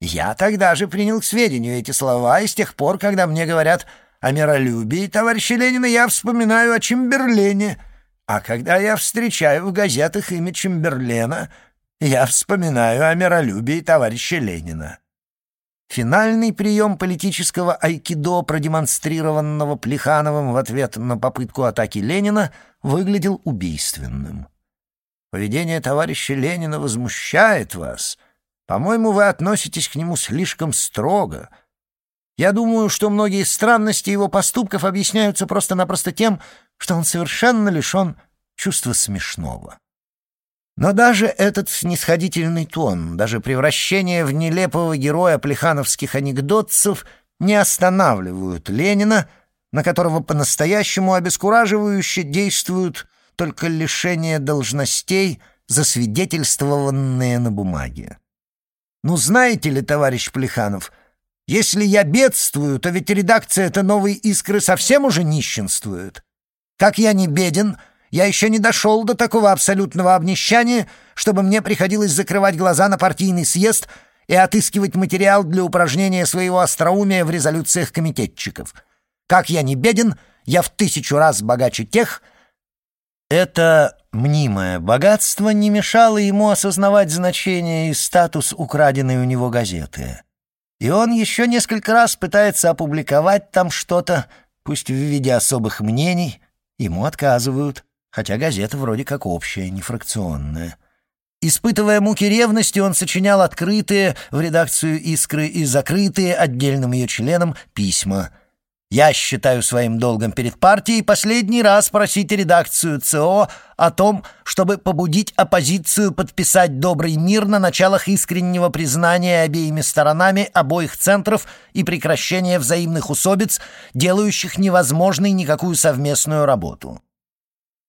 Я тогда же принял к сведению эти слова, и с тех пор, когда мне говорят о миролюбии товарища Ленина, я вспоминаю о Чемберлене. А когда я встречаю в газетах имя Чемберлена, я вспоминаю о миролюбии товарища Ленина. Финальный прием политического айкидо, продемонстрированного Плехановым в ответ на попытку атаки Ленина, выглядел убийственным. Поведение товарища Ленина возмущает вас. По-моему, вы относитесь к нему слишком строго. Я думаю, что многие странности его поступков объясняются просто-напросто тем, что он совершенно лишен чувства смешного. Но даже этот снисходительный тон, даже превращение в нелепого героя плехановских анекдотцев не останавливают Ленина, на которого по-настоящему обескураживающе действуют только лишение должностей, засвидетельствованные на бумаге. Ну, знаете ли, товарищ Плеханов, если я бедствую, то ведь редакция этой новой «Искры» совсем уже нищенствует. Как я не беден, я еще не дошел до такого абсолютного обнищания, чтобы мне приходилось закрывать глаза на партийный съезд и отыскивать материал для упражнения своего остроумия в резолюциях комитетчиков. Как я не беден, я в тысячу раз богаче тех. Это мнимое богатство не мешало ему осознавать значение и статус украденной у него газеты. И он еще несколько раз пытается опубликовать там что-то, пусть в виде особых мнений, ему отказывают, хотя газета вроде как общая, не фракционная. Испытывая муки ревности, он сочинял открытые в редакцию «Искры» и закрытые отдельным ее членам письма — я считаю своим долгом перед партией последний раз просить редакцию ЦО о том, чтобы побудить оппозицию подписать добрый мир на началах искреннего признания обеими сторонами обоих центров и прекращения взаимных усобиц, делающих невозможной никакую совместную работу.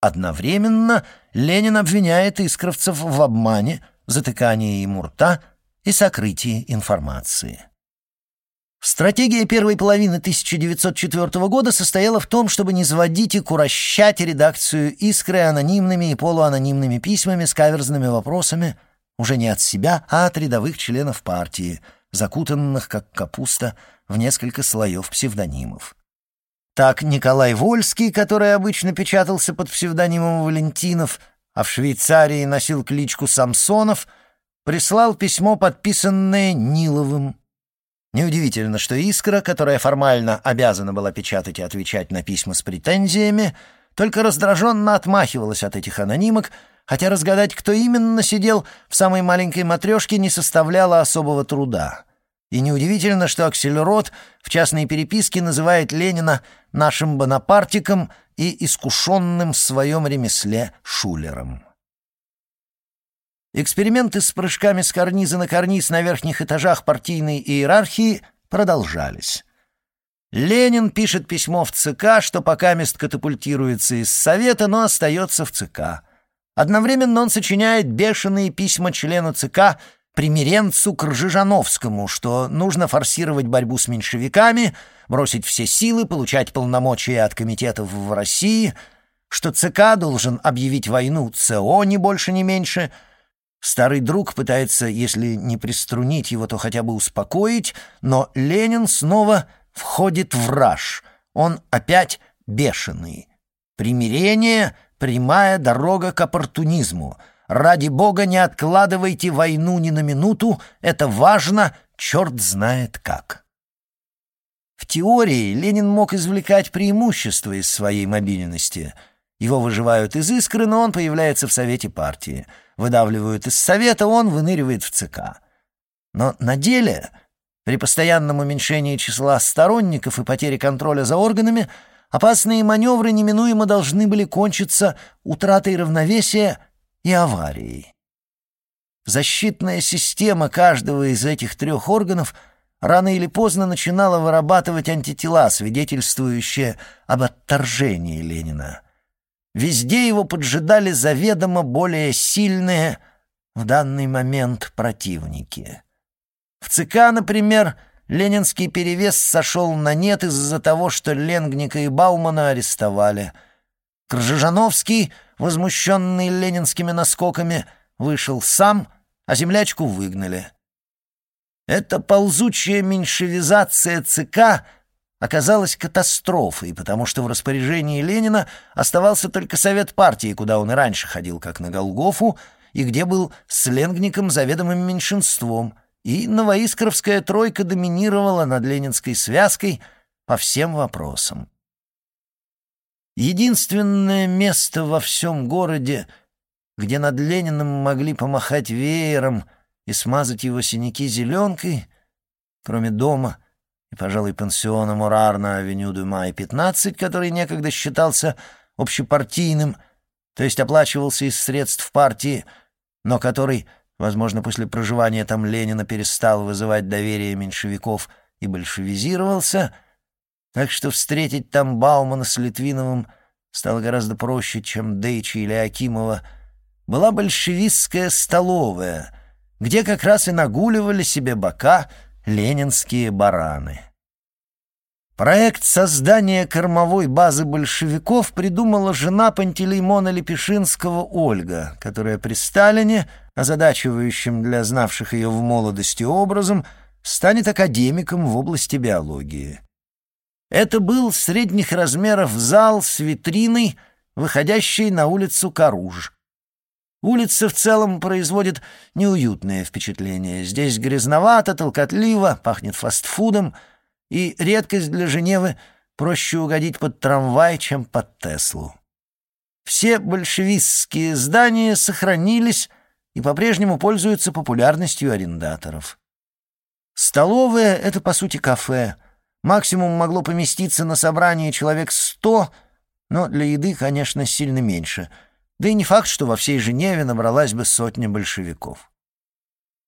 Одновременно Ленин обвиняет искровцев в обмане, затыкании ему рта и сокрытии информации. Стратегия первой половины 1904 года состояла в том, чтобы не сводить и курощать редакцию «Искры» анонимными и полуанонимными письмами с каверзными вопросами уже не от себя, а от рядовых членов партии, закутанных, как капуста, в несколько слоев псевдонимов. Так Николай Вольский, который обычно печатался под псевдонимом Валентинов, а в Швейцарии носил кличку Самсонов, прислал письмо, подписанное Ниловым, Неудивительно, что «Искра», которая формально обязана была печатать и отвечать на письма с претензиями, только раздраженно отмахивалась от этих анонимок, хотя разгадать, кто именно сидел в самой маленькой матрешке, не составляло особого труда. И неудивительно, что Аксельрод в частной переписке называет Ленина нашим бонапартиком и искушенным в своем ремесле шулером. Эксперименты с прыжками с карниза на карниз на верхних этажах партийной иерархии продолжались. Ленин пишет письмо в ЦК, что пока мест катапультируется из Совета, но остается в ЦК. Одновременно он сочиняет бешеные письма члену ЦК примиренцу Кржижановскому, что нужно форсировать борьбу с меньшевиками, бросить все силы, получать полномочия от комитетов в России, что ЦК должен объявить войну ЦО, ни больше, ни меньше — Старый друг пытается, если не приструнить его, то хотя бы успокоить, но Ленин снова входит в раж. Он опять бешеный. Примирение — прямая дорога к оппортунизму. Ради бога, не откладывайте войну ни на минуту, это важно, черт знает как. В теории Ленин мог извлекать преимущества из своей мобильности. Его выживают из искры, но он появляется в Совете партии — выдавливают из Совета, он выныривает в ЦК. Но на деле, при постоянном уменьшении числа сторонников и потере контроля за органами, опасные маневры неминуемо должны были кончиться утратой равновесия и аварией. Защитная система каждого из этих трех органов рано или поздно начинала вырабатывать антитела, свидетельствующие об отторжении Ленина. Везде его поджидали заведомо более сильные в данный момент противники. В ЦК, например, ленинский перевес сошел на нет из-за того, что Ленгника и Баумана арестовали. Кржижановский, возмущенный ленинскими наскоками, вышел сам, а землячку выгнали. Эта ползучая меньшевизация ЦК — оказалась катастрофой, потому что в распоряжении Ленина оставался только совет партии, куда он и раньше ходил как на Голгофу, и где был сленгником заведомым меньшинством, и новоискровская тройка доминировала над ленинской связкой по всем вопросам. Единственное место во всем городе, где над Лениным могли помахать веером и смазать его синяки зеленкой, кроме дома — и, пожалуй, пансиона Мурар на авеню Дюмай 15, который некогда считался общепартийным, то есть оплачивался из средств партии, но который, возможно, после проживания там Ленина перестал вызывать доверие меньшевиков и большевизировался, так что встретить там Баумана с Литвиновым стало гораздо проще, чем Дейчи или Акимова, была большевистская столовая, где как раз и нагуливали себе бока ленинские бараны. Проект создания кормовой базы большевиков придумала жена Пантелеймона Лепешинского Ольга, которая при Сталине, озадачивающим для знавших ее в молодости образом, станет академиком в области биологии. Это был средних размеров зал с витриной, выходящей на улицу Каруж. Улица в целом производит неуютное впечатление. Здесь грязновато, толкотливо, пахнет фастфудом — и редкость для Женевы проще угодить под трамвай, чем под Теслу. Все большевистские здания сохранились и по-прежнему пользуются популярностью арендаторов. Столовая — это, по сути, кафе. Максимум могло поместиться на собрании человек сто, но для еды, конечно, сильно меньше. Да и не факт, что во всей Женеве набралась бы сотня большевиков.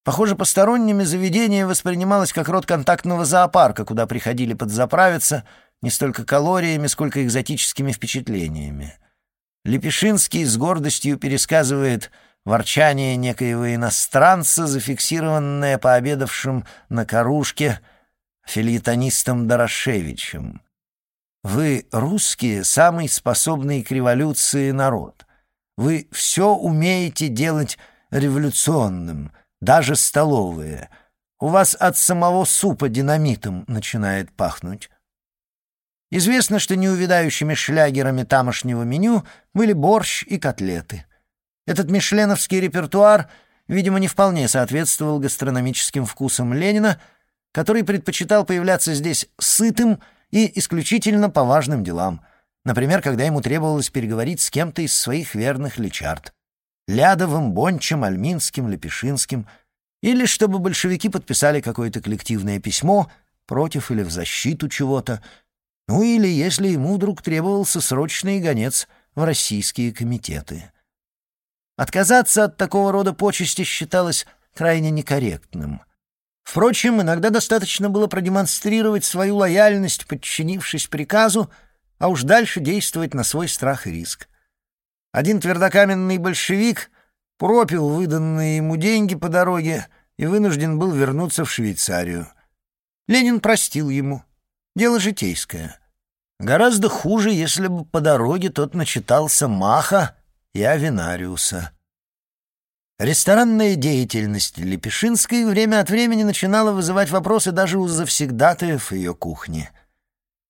Похоже, посторонними заведение воспринималось как род контактного зоопарка, куда приходили подзаправиться не столько калориями, сколько экзотическими впечатлениями. Лепешинский с гордостью пересказывает ворчание некоего иностранца, зафиксированное пообедавшим на корушке филитонистом Дорошевичем. «Вы, русские, самый способный к революции народ. Вы все умеете делать революционным» даже столовые. У вас от самого супа динамитом начинает пахнуть. Известно, что неувядающими шлягерами тамошнего меню были борщ и котлеты. Этот мишленовский репертуар, видимо, не вполне соответствовал гастрономическим вкусам Ленина, который предпочитал появляться здесь сытым и исключительно по важным делам, например, когда ему требовалось переговорить с кем-то из своих верных личард. Лядовым, Бончем, Альминским, Лепешинским, или чтобы большевики подписали какое-то коллективное письмо против или в защиту чего-то, ну или если ему вдруг требовался срочный гонец в российские комитеты. Отказаться от такого рода почести считалось крайне некорректным. Впрочем, иногда достаточно было продемонстрировать свою лояльность, подчинившись приказу, а уж дальше действовать на свой страх и риск. Один твердокаменный большевик пропил выданные ему деньги по дороге и вынужден был вернуться в Швейцарию. Ленин простил ему. Дело житейское. Гораздо хуже, если бы по дороге тот начитался Маха и Авинариуса. Ресторанная деятельность Лепешинской время от времени начинала вызывать вопросы даже у завсегдатаев ее кухни.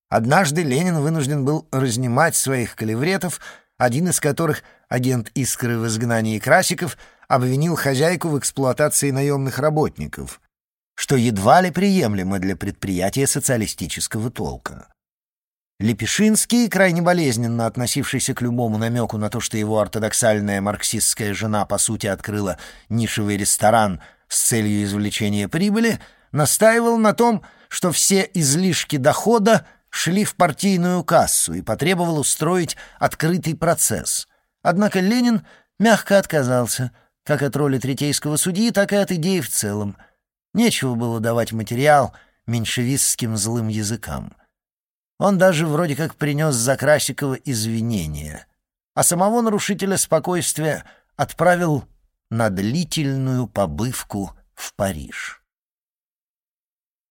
Однажды Ленин вынужден был разнимать своих калевретов — один из которых, агент «Искры» в изгнании Красиков, обвинил хозяйку в эксплуатации наемных работников, что едва ли приемлемо для предприятия социалистического толка. Лепешинский, крайне болезненно относившийся к любому намеку на то, что его ортодоксальная марксистская жена по сути открыла нишевый ресторан с целью извлечения прибыли, настаивал на том, что все излишки дохода — шли в партийную кассу и потребовал устроить открытый процесс. Однако Ленин мягко отказался, как от роли третейского судьи, так и от идеи в целом. Нечего было давать материал меньшевистским злым языкам. Он даже вроде как принес за Красикова извинения, а самого нарушителя спокойствия отправил на длительную побывку в Париж.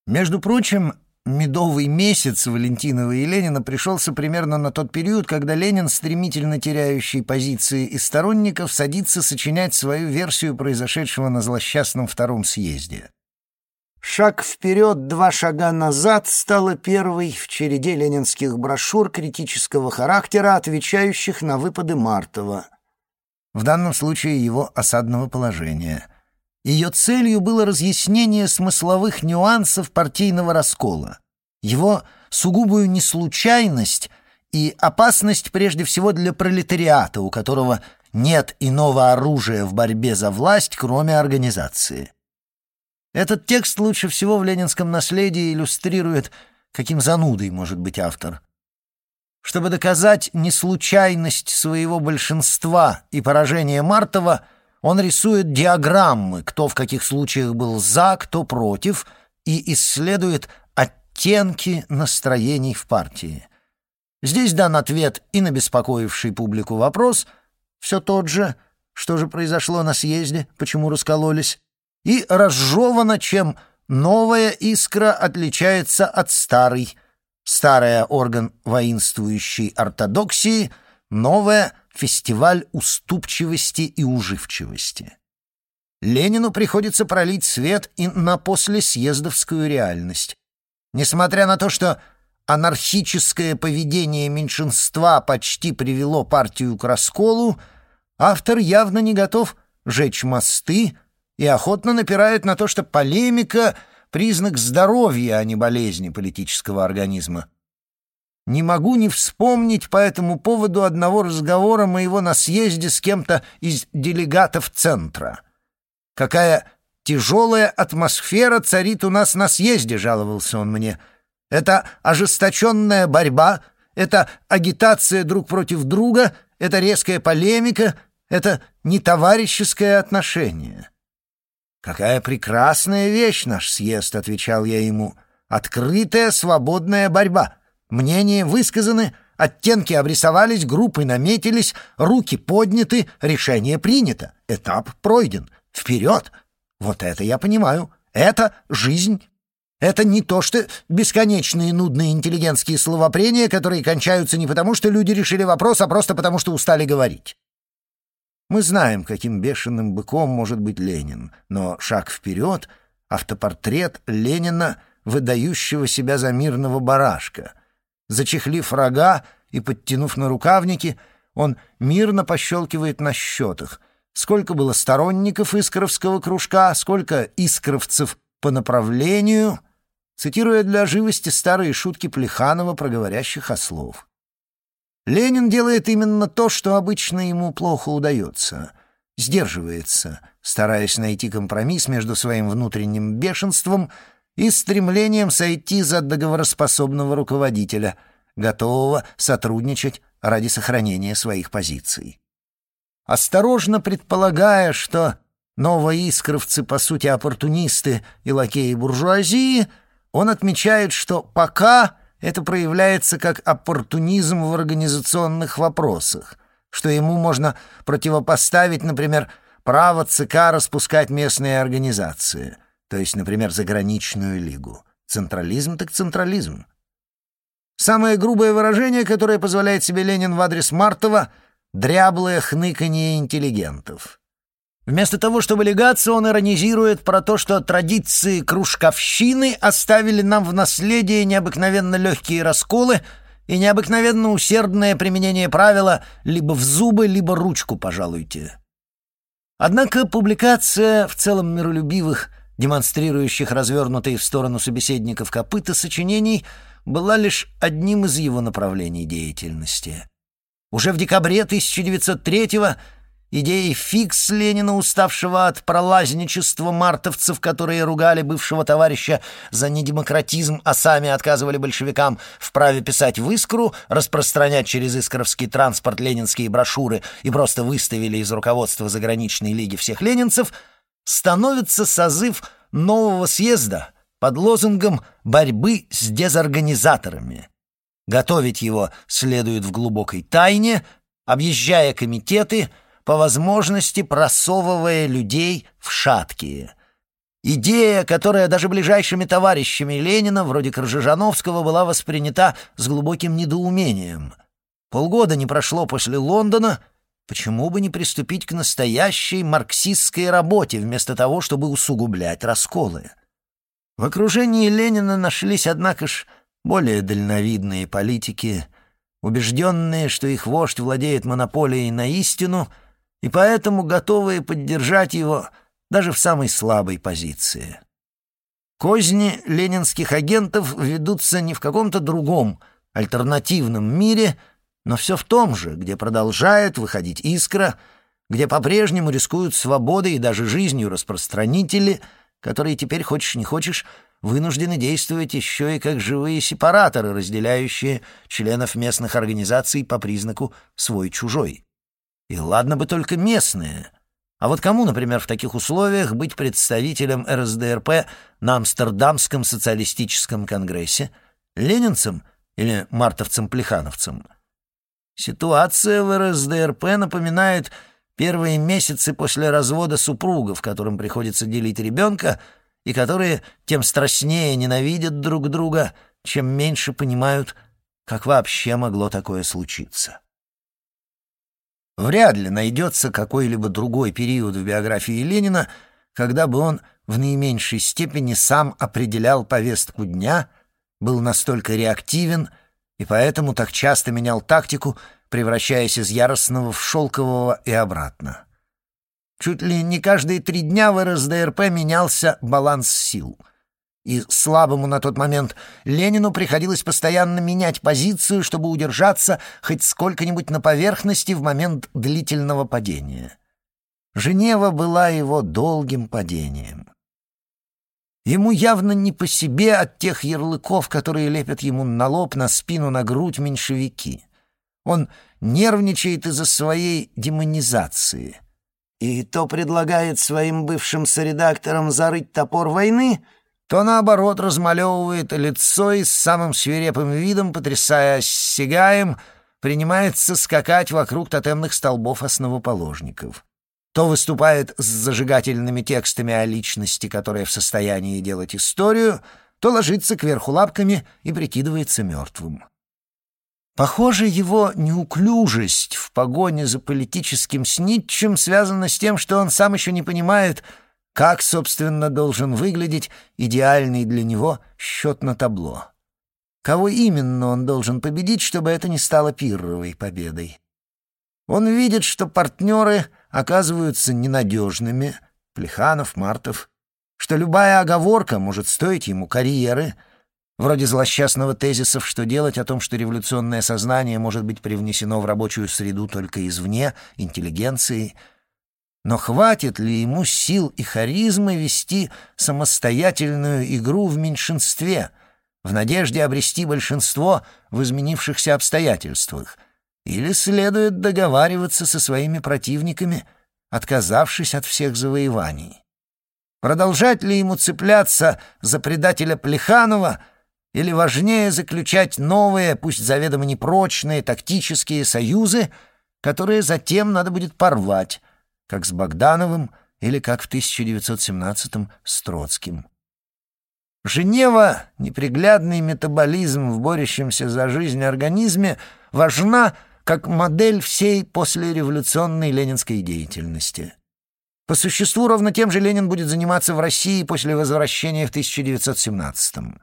Между прочим, медовый месяц Валентинова и Ленина пришелся примерно на тот период, когда Ленин, стремительно теряющий позиции и сторонников, садится сочинять свою версию произошедшего на злосчастном втором съезде. «Шаг вперед, два шага назад» стала первой в череде ленинских брошюр критического характера, отвечающих на выпады Мартова. В данном случае его осадного положения — ее целью было разъяснение смысловых нюансов партийного раскола, его сугубую неслучайность и опасность прежде всего для пролетариата, у которого нет иного оружия в борьбе за власть, кроме организации. Этот текст лучше всего в ленинском наследии иллюстрирует, каким занудой может быть автор. Чтобы доказать неслучайность своего большинства и поражение Мартова, он рисует диаграммы, кто в каких случаях был за, кто против, и исследует оттенки настроений в партии. Здесь дан ответ и на беспокоивший публику вопрос, все тот же, что же произошло на съезде, почему раскололись, и разжевано, чем новая искра отличается от старой. Старая — орган воинствующей ортодоксии, новая — фестиваль уступчивости и уживчивости. Ленину приходится пролить свет и на послесъездовскую реальность. Несмотря на то, что анархическое поведение меньшинства почти привело партию к расколу, автор явно не готов жечь мосты и охотно напирает на то, что полемика — признак здоровья, а не болезни политического организма. Не могу не вспомнить по этому поводу одного разговора моего на съезде с кем-то из делегатов Центра. Какая тяжелая атмосфера царит у нас на съезде, жаловался он мне. Это ожесточенная борьба, это агитация друг против друга, это резкая полемика, это нетоварищеское отношение. «Какая прекрасная вещь наш съезд», — отвечал я ему. «Открытая, свободная борьба. Мнения высказаны, оттенки обрисовались, группы наметились, руки подняты, решение принято, этап пройден. Вперед! Вот это я понимаю. Это жизнь». Это не то, что бесконечные нудные интеллигентские словопрения, которые кончаются не потому, что люди решили вопрос, а просто потому, что устали говорить. Мы знаем, каким бешеным быком может быть Ленин, но шаг вперед — автопортрет Ленина, выдающего себя за мирного барашка. Зачехлив рога и подтянув на рукавники, он мирно пощелкивает на счетах. Сколько было сторонников Искровского кружка, сколько искровцев по направлению, цитируя для живости старые шутки Плеханова про говорящих ослов. Ленин делает именно то, что обычно ему плохо удается. Сдерживается, стараясь найти компромисс между своим внутренним бешенством и стремлением сойти за договороспособного руководителя, готового сотрудничать ради сохранения своих позиций. Осторожно предполагая, что новоискровцы по сути оппортунисты и лакеи буржуазии, он отмечает, что пока это проявляется как оппортунизм в организационных вопросах, что ему можно противопоставить, например, право ЦК распускать местные организации, то есть, например, заграничную лигу. Централизм так централизм. Самое грубое выражение, которое позволяет себе Ленин в адрес Мартова — дряблое хныканье интеллигентов. Вместо того, чтобы легаться, он иронизирует про то, что традиции кружковщины оставили нам в наследие необыкновенно легкие расколы и необыкновенно усердное применение правила либо в зубы, либо ручку пожалуйте. Однако публикация в целом миролюбивых, демонстрирующих развернутые в сторону собеседников копыта сочинений, была лишь одним из его направлений деятельности. Уже в декабре 1903 года Идеи фикс Ленина, уставшего от пролазничества мартовцев, которые ругали бывшего товарища за недемократизм, а сами отказывали большевикам в праве писать в «Искру», распространять через искровский транспорт ленинские брошюры и просто выставили из руководства заграничной лиги всех ленинцев, становится созыв нового съезда под лозунгом борьбы с дезорганизаторами. Готовить его следует в глубокой тайне, объезжая комитеты — по возможности просовывая людей в шаткие. Идея, которая даже ближайшими товарищами Ленина, вроде Крыжижановского, была воспринята с глубоким недоумением. Полгода не прошло после Лондона, почему бы не приступить к настоящей марксистской работе, вместо того, чтобы усугублять расколы? В окружении Ленина нашлись, однако ж, более дальновидные политики, убежденные, что их вождь владеет монополией на истину — и поэтому готовые поддержать его даже в самой слабой позиции. Козни ленинских агентов ведутся не в каком-то другом, альтернативном мире, но все в том же, где продолжает выходить искра, где по-прежнему рискуют свободой и даже жизнью распространители, которые теперь, хочешь не хочешь, вынуждены действовать еще и как живые сепараторы, разделяющие членов местных организаций по признаку «свой-чужой». И ладно бы только местные. А вот кому, например, в таких условиях быть представителем РСДРП на Амстердамском социалистическом конгрессе? Ленинцем или мартовцем-плехановцем? Ситуация в РСДРП напоминает первые месяцы после развода супругов, которым приходится делить ребенка, и которые тем страстнее ненавидят друг друга, чем меньше понимают, как вообще могло такое случиться. Вряд ли найдется какой-либо другой период в биографии Ленина, когда бы он в наименьшей степени сам определял повестку дня, был настолько реактивен и поэтому так часто менял тактику, превращаясь из яростного в шелкового и обратно. Чуть ли не каждые три дня в РСДРП менялся баланс сил. И слабому на тот момент Ленину приходилось постоянно менять позицию, чтобы удержаться хоть сколько-нибудь на поверхности в момент длительного падения. Женева была его долгим падением. Ему явно не по себе от тех ярлыков, которые лепят ему на лоб, на спину, на грудь меньшевики. Он нервничает из-за своей демонизации. И то предлагает своим бывшим соредакторам зарыть топор войны, то, наоборот, размалевывает лицо и с самым свирепым видом, потрясая сигаем, принимается скакать вокруг тотемных столбов основоположников. То выступает с зажигательными текстами о личности, которая в состоянии делать историю, то ложится кверху лапками и прикидывается мертвым. Похоже, его неуклюжесть в погоне за политическим снитчем связана с тем, что он сам еще не понимает, как, собственно, должен выглядеть идеальный для него счет на табло. Кого именно он должен победить, чтобы это не стало пирровой победой? Он видит, что партнеры оказываются ненадежными, Плеханов, Мартов, что любая оговорка может стоить ему карьеры — Вроде злосчастного тезиса «что делать» о том, что революционное сознание может быть привнесено в рабочую среду только извне, интеллигенции. Но хватит ли ему сил и харизмы вести самостоятельную игру в меньшинстве, в надежде обрести большинство в изменившихся обстоятельствах? Или следует договариваться со своими противниками, отказавшись от всех завоеваний? Продолжать ли ему цепляться за предателя Плеханова — или важнее заключать новые, пусть заведомо непрочные, тактические союзы, которые затем надо будет порвать, как с Богдановым или как в 1917-м с Троцким. Женева, неприглядный метаболизм в борющемся за жизнь организме, важна как модель всей послереволюционной ленинской деятельности. По существу ровно тем же Ленин будет заниматься в России после возвращения в 1917 -м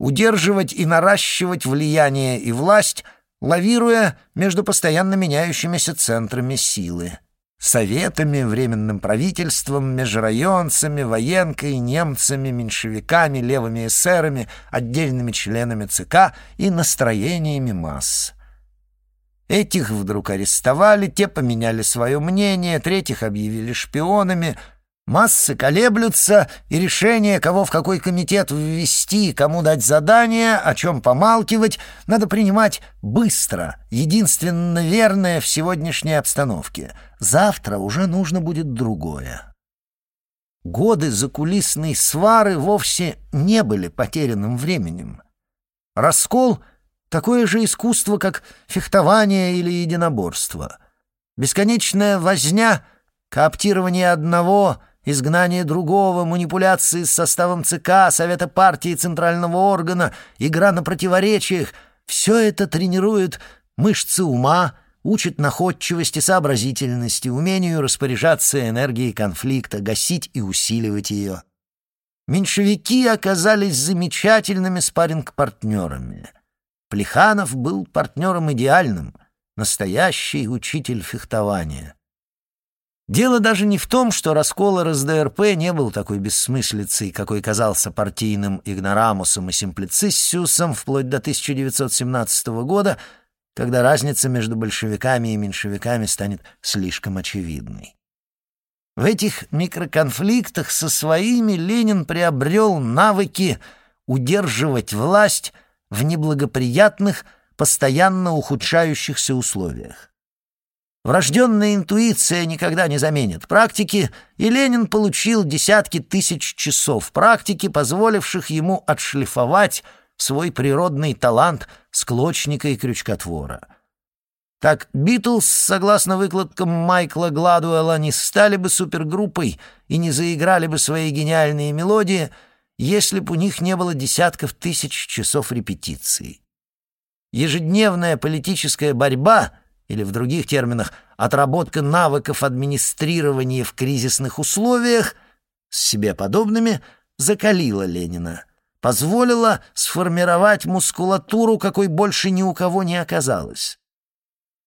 удерживать и наращивать влияние и власть, лавируя между постоянно меняющимися центрами силы. Советами, временным правительством, межрайонцами, военкой, немцами, меньшевиками, левыми эсерами, отдельными членами ЦК и настроениями масс. Этих вдруг арестовали, те поменяли свое мнение, третьих объявили шпионами — Массы колеблются, и решение, кого в какой комитет ввести, кому дать задание, о чем помалкивать, надо принимать быстро, единственно верное в сегодняшней обстановке. Завтра уже нужно будет другое. Годы закулисной свары вовсе не были потерянным временем. Раскол — такое же искусство, как фехтование или единоборство. Бесконечная возня, кооптирование одного — изгнание другого, манипуляции с составом ЦК, Совета партии, Центрального органа, игра на противоречиях — все это тренирует мышцы ума, учит находчивости, сообразительности, умению распоряжаться энергией конфликта, гасить и усиливать ее. Меньшевики оказались замечательными спарринг-партнерами. Плеханов был партнером идеальным, настоящий учитель фехтования. Дело даже не в том, что раскол РСДРП не был такой бессмыслицей, какой казался партийным игнорамусом и симплициссиусом вплоть до 1917 года, когда разница между большевиками и меньшевиками станет слишком очевидной. В этих микроконфликтах со своими Ленин приобрел навыки удерживать власть в неблагоприятных, постоянно ухудшающихся условиях. Врожденная интуиция никогда не заменит практики, и Ленин получил десятки тысяч часов практики, позволивших ему отшлифовать свой природный талант склочника и крючкотвора. Так Битлз, согласно выкладкам Майкла Гладуэлла, не стали бы супергруппой и не заиграли бы свои гениальные мелодии, если бы у них не было десятков тысяч часов репетиций. Ежедневная политическая борьба — или в других терминах отработка навыков администрирования в кризисных условиях с себе подобными закалила Ленина, позволила сформировать мускулатуру, какой больше ни у кого не оказалось.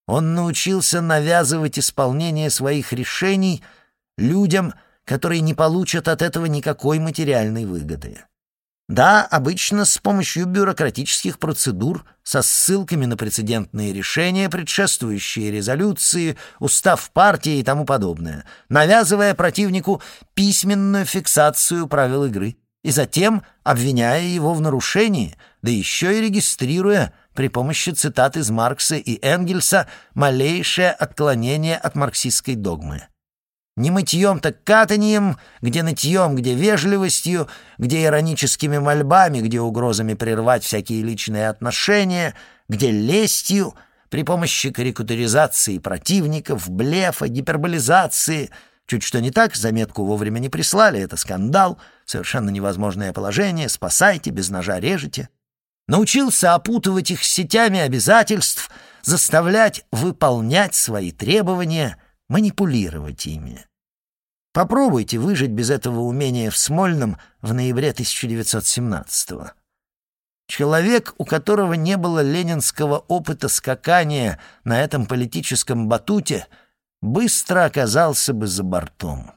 Он научился навязывать исполнение своих решений людям, которые не получат от этого никакой материальной выгоды. Да, обычно с помощью бюрократических процедур, со ссылками на прецедентные решения, предшествующие резолюции, устав партии и тому подобное, навязывая противнику письменную фиксацию правил игры и затем обвиняя его в нарушении, да еще и регистрируя при помощи цитат из Маркса и Энгельса малейшее отклонение от марксистской догмы. Не мытьем, так катанием, где нытьем, где вежливостью, где ироническими мольбами, где угрозами прервать всякие личные отношения, где лестью, при помощи карикатуризации противников, блефа, гиперболизации. Чуть что не так, заметку вовремя не прислали, это скандал, совершенно невозможное положение, спасайте, без ножа режете. Научился опутывать их сетями обязательств, заставлять выполнять свои требования — манипулировать ими. Попробуйте выжить без этого умения в Смольном в ноябре 1917-го. Человек, у которого не было ленинского опыта скакания на этом политическом батуте, быстро оказался бы за бортом.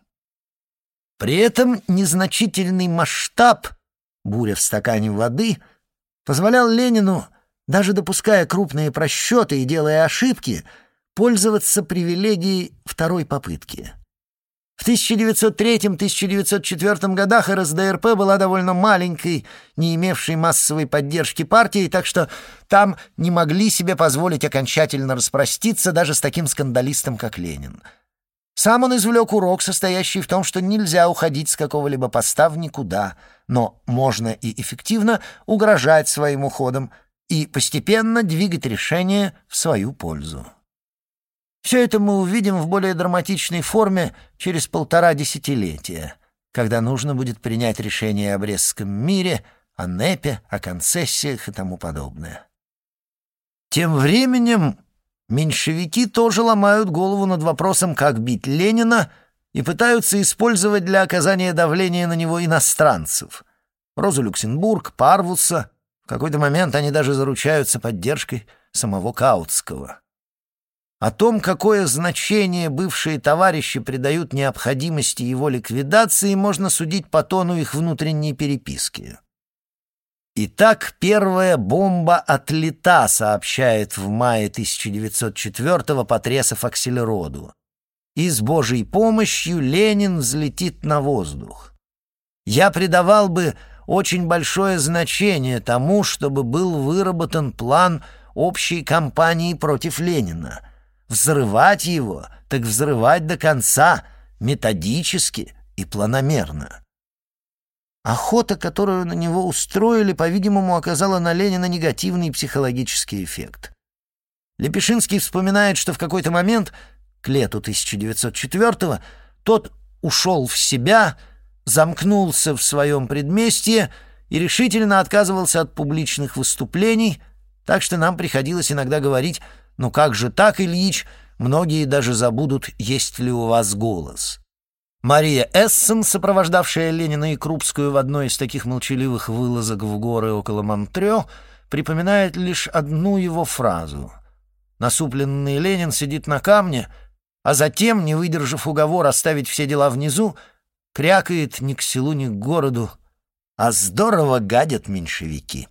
При этом незначительный масштаб, буря в стакане воды, позволял Ленину, даже допуская крупные просчеты и делая ошибки, пользоваться привилегией второй попытки. В 1903-1904 годах РСДРП была довольно маленькой, не имевшей массовой поддержки партии, так что там не могли себе позволить окончательно распроститься даже с таким скандалистом, как Ленин. Сам он извлек урок, состоящий в том, что нельзя уходить с какого-либо поста в никуда, но можно и эффективно угрожать своим уходом и постепенно двигать решение в свою пользу. Все это мы увидим в более драматичной форме через полтора десятилетия, когда нужно будет принять решение о Брестском мире, о НЭПе, о концессиях и тому подобное. Тем временем меньшевики тоже ломают голову над вопросом, как бить Ленина, и пытаются использовать для оказания давления на него иностранцев. Розу Люксембург, Парвуса. В какой-то момент они даже заручаются поддержкой самого Каутского. О том, какое значение бывшие товарищи придают необходимости его ликвидации, можно судить по тону их внутренней переписки. Итак, первая бомба отлета, сообщает в мае 1904-го Потресов Акселероду. И с Божьей помощью Ленин взлетит на воздух. Я придавал бы очень большое значение тому, чтобы был выработан план общей кампании против Ленина — Взрывать его, так взрывать до конца, методически и планомерно. Охота, которую на него устроили, по-видимому, оказала на Ленина негативный психологический эффект. Лепешинский вспоминает, что в какой-то момент, к лету 1904-го, тот ушел в себя, замкнулся в своем предместье и решительно отказывался от публичных выступлений, так что нам приходилось иногда говорить «Ну как же так, Ильич? Многие даже забудут, есть ли у вас голос». Мария Эссен, сопровождавшая Ленина и Крупскую в одной из таких молчаливых вылазок в горы около Монтрё, припоминает лишь одну его фразу. Насупленный Ленин сидит на камне, а затем, не выдержав уговор оставить все дела внизу, крякает ни к селу, ни к городу, а здорово гадят меньшевики.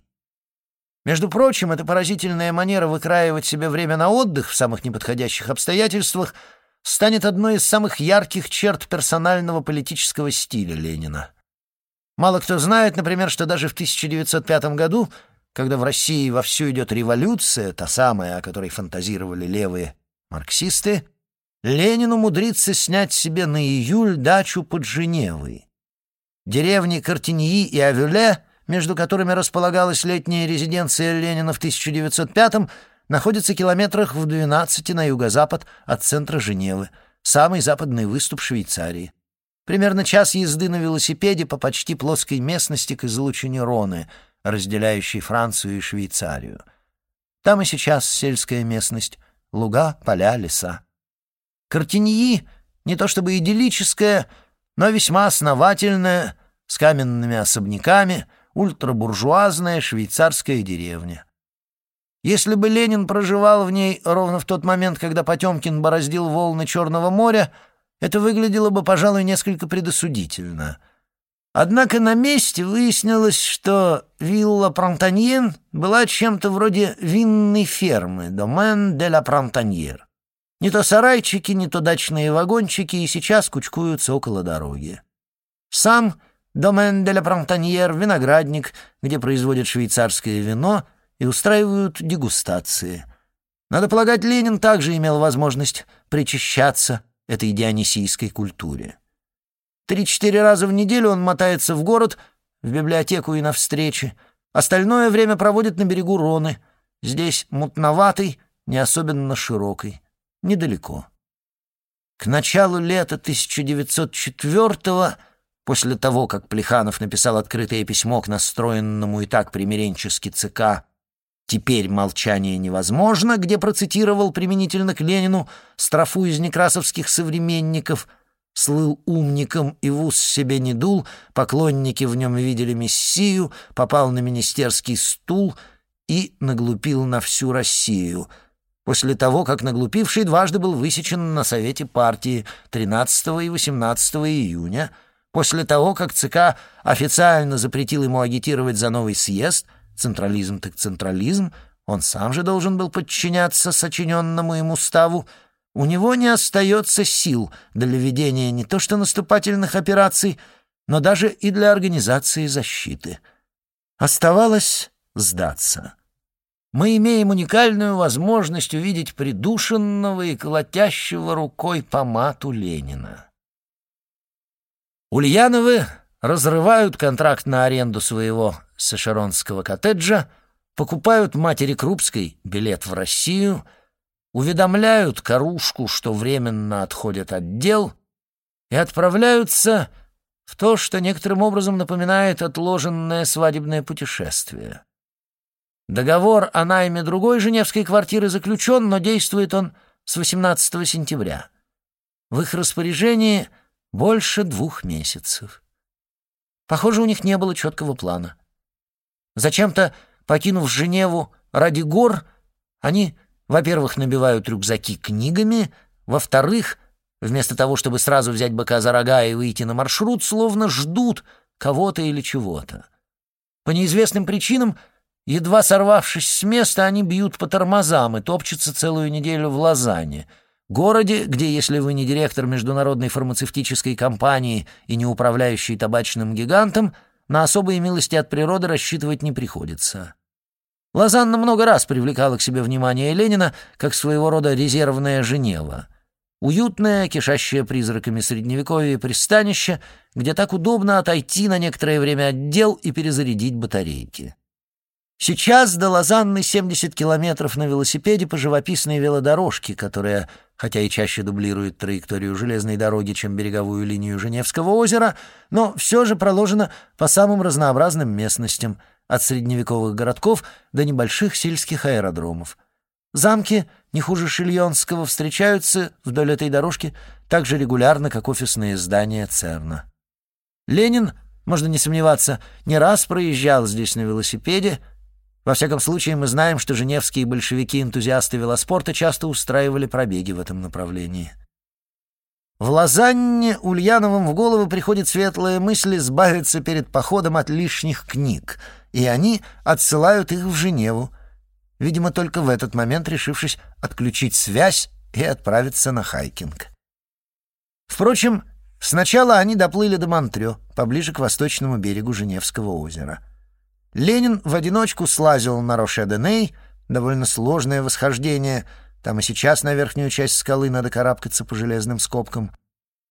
Между прочим, эта поразительная манера выкраивать себе время на отдых в самых неподходящих обстоятельствах станет одной из самых ярких черт персонального политического стиля Ленина. Мало кто знает, например, что даже в 1905 году, когда в России вовсю идет революция, та самая, о которой фантазировали левые марксисты, Ленин умудрится снять себе на июль дачу под Женевой. Деревни Картиньи и Авюле, между которыми располагалась летняя резиденция Ленина в 1905-м, находится километрах в 12 на юго-запад от центра Женевы, самый западный выступ Швейцарии. Примерно час езды на велосипеде по почти плоской местности к излучине Роны, разделяющей Францию и Швейцарию. Там и сейчас сельская местность, луга, поля, леса. Картиньи не то чтобы идиллическая, но весьма основательная, с каменными особняками, ультрабуржуазная швейцарская деревня. Если бы Ленин проживал в ней ровно в тот момент, когда Потемкин бороздил волны Черного моря, это выглядело бы, пожалуй, несколько предосудительно. Однако на месте выяснилось, что вилла Пронтаньен была чем-то вроде винной фермы «Домен де ла Пронтаньер». Не то сарайчики, не то дачные вагончики и сейчас кучкуются около дороги. Сам «Домен де ла Пронтаньер» — виноградник, где производят швейцарское вино — и устраивают дегустации. Надо полагать, Ленин также имел возможность причащаться этой дионисийской культуре. Три-четыре раза в неделю он мотается в город, в библиотеку и на встречи. Остальное время проводит на берегу Роны. Здесь мутноватый, не особенно широкой, недалеко. К началу лета 1904-го, после того, как Плеханов написал открытое письмо к настроенному и так примиренчески ЦК «Теперь молчание невозможно», где процитировал применительно к Ленину строфу из некрасовских современников, слыл умником и в ус себе не дул, поклонники в нем видели мессию, попал на министерский стул и наглупил на всю Россию — после того, как наглупивший дважды был высечен на Совете партии 13 и 18 июня, после того, как ЦК официально запретил ему агитировать за новый съезд — Централизм так централизм, он сам же должен был подчиняться сочиненному ему ставу. У него не остается сил для ведения не то что наступательных операций, но даже и для организации защиты. Оставалось сдаться. Мы имеем уникальную возможность увидеть придушенного и колотящего рукой по мату Ленина. Ульяновы разрывают контракт на аренду своего сашеронского коттеджа, покупают матери Крупской билет в Россию, уведомляют Карушку, что временно отходят от дел, и отправляются в то, что некоторым образом напоминает отложенное свадебное путешествие. Договор о найме другой женевской квартиры заключен, но действует он с 18 сентября. В их распоряжении больше двух месяцев. Похоже, у них не было четкого плана. Зачем-то, покинув Женеву ради гор, они, во-первых, набивают рюкзаки книгами, во-вторых, вместо того, чтобы сразу взять быка за рога и выйти на маршрут, словно ждут кого-то или чего-то. По неизвестным причинам, едва сорвавшись с места, они бьют по тормозам и топчутся целую неделю в Лозанне — Городе, где, если вы не директор международной фармацевтической компании и не управляющий табачным гигантом, на особые милости от природы рассчитывать не приходится. Лозанна много раз привлекала к себе внимание Ленина как своего рода резервная Женева. Уютное, кишащее призраками средневековье пристанище, где так удобно отойти на некоторое время от дел и перезарядить батарейки. Сейчас до Лозанны 70 километров на велосипеде по живописной велодорожке, которая, хотя и чаще дублирует траекторию железной дороги, чем береговую линию Женевского озера, но все же проложена по самым разнообразным местностям, от средневековых городков до небольших сельских аэродромов. Замки, не хуже Шильонского, встречаются вдоль этой дорожки так же регулярно, как офисные здания ЦЕРНа. Ленин, можно не сомневаться, не раз проезжал здесь на велосипеде, во всяком случае, мы знаем, что женевские большевики-энтузиасты велоспорта часто устраивали пробеги в этом направлении. В Лозанне Ульяновым в голову приходит светлая мысль избавиться перед походом от лишних книг, и они отсылают их в Женеву, видимо, только в этот момент решившись отключить связь и отправиться на хайкинг. Впрочем, сначала они доплыли до Монтрё, поближе к восточному берегу Женевского озера. Ленин в одиночку слазил на Роше-де-Ней, довольно сложное восхождение, там и сейчас на верхнюю часть скалы надо карабкаться по железным скобкам.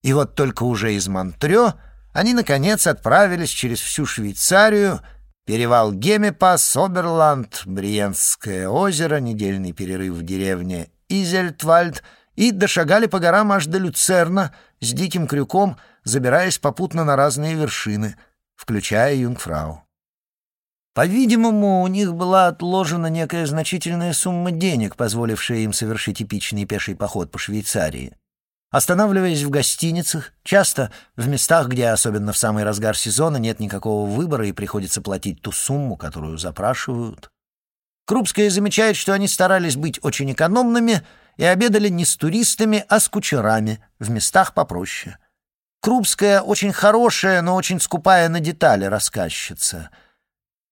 И вот только уже из Монтрё они, наконец, отправились через всю Швейцарию, перевал Гемепас, Оберланд, Бриенское озеро, недельный перерыв в деревне Изельтвальд и дошагали по горам аж до Люцерна с диким крюком, забираясь попутно на разные вершины, включая Юнгфрау. По-видимому, у них была отложена некая значительная сумма денег, позволившая им совершить типичный пеший поход по Швейцарии. Останавливаясь в гостиницах, часто в местах, где, особенно в самый разгар сезона, нет никакого выбора и приходится платить ту сумму, которую запрашивают. Крупская замечает, что они старались быть очень экономными и обедали не с туристами, а с кучерами в местах попроще. Крупская очень хорошая, но очень скупая на детали рассказчица.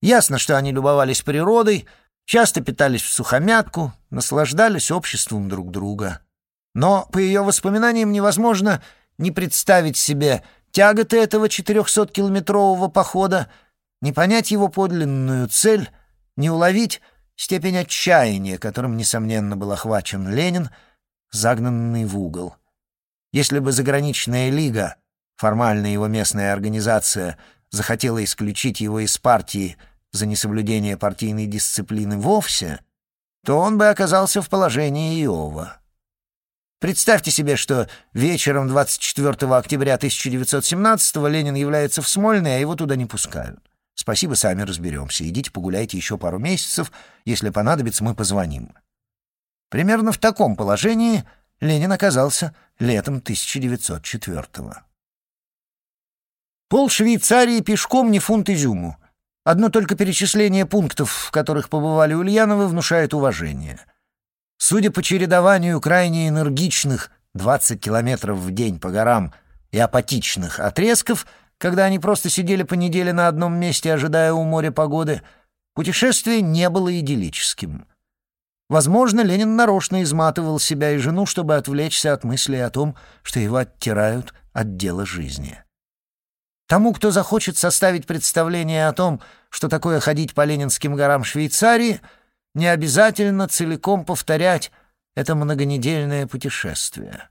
Ясно, что они любовались природой, часто питались в сухомятку, наслаждались обществом друг друга. Но, по ее воспоминаниям, невозможно не представить себе тяготы этого 400-километрового похода, не понять его подлинную цель, не уловить степень отчаяния, которым, несомненно, был охвачен Ленин, загнанный в угол. Если бы заграничная лига, формально его местная организация, захотела исключить его из партии за несоблюдение партийной дисциплины вовсе, то он бы оказался в положении Иова. Представьте себе, что вечером 24 октября 1917-го Ленин является в Смольный, а его туда не пускают. Спасибо, сами разберемся. Идите погуляйте еще пару месяцев. Если понадобится, мы позвоним. Примерно в таком положении Ленин оказался летом 1904-го. Пол Швейцарии пешком не фунт изюму. Одно только перечисление пунктов, в которых побывали Ульяновы, внушает уважение — Судя по чередованию крайне энергичных 20 километров в день по горам и апатичных отрезков, когда они просто сидели по неделе на одном месте, ожидая у моря погоды, путешествие не было идиллическим. Возможно, Ленин нарочно изматывал себя и жену, чтобы отвлечься от мысли о том, что его оттирают от дела жизни. Тому, кто захочет составить представление о том, что такое ходить по Ленинским горам Швейцарии — не обязательно целиком повторять это многонедельное путешествие.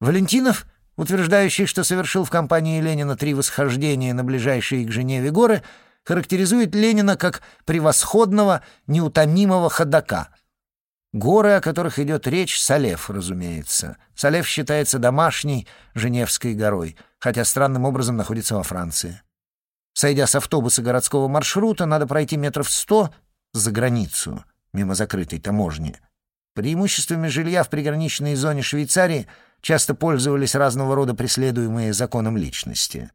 Валентинов, утверждающий, что совершил в компании Ленина три восхождения на ближайшие к Женеве горы, характеризует Ленина как превосходного, неутомимого ходока. Горы, о которых идет речь, Салев, разумеется. Салев считается домашней Женевской горой, хотя странным образом находится во Франции. Сойдя с автобуса городского маршрута, надо пройти метров сто за границу, мимо закрытой таможни. Преимуществами жилья в приграничной зоне Швейцарии часто пользовались разного рода преследуемые законом личности.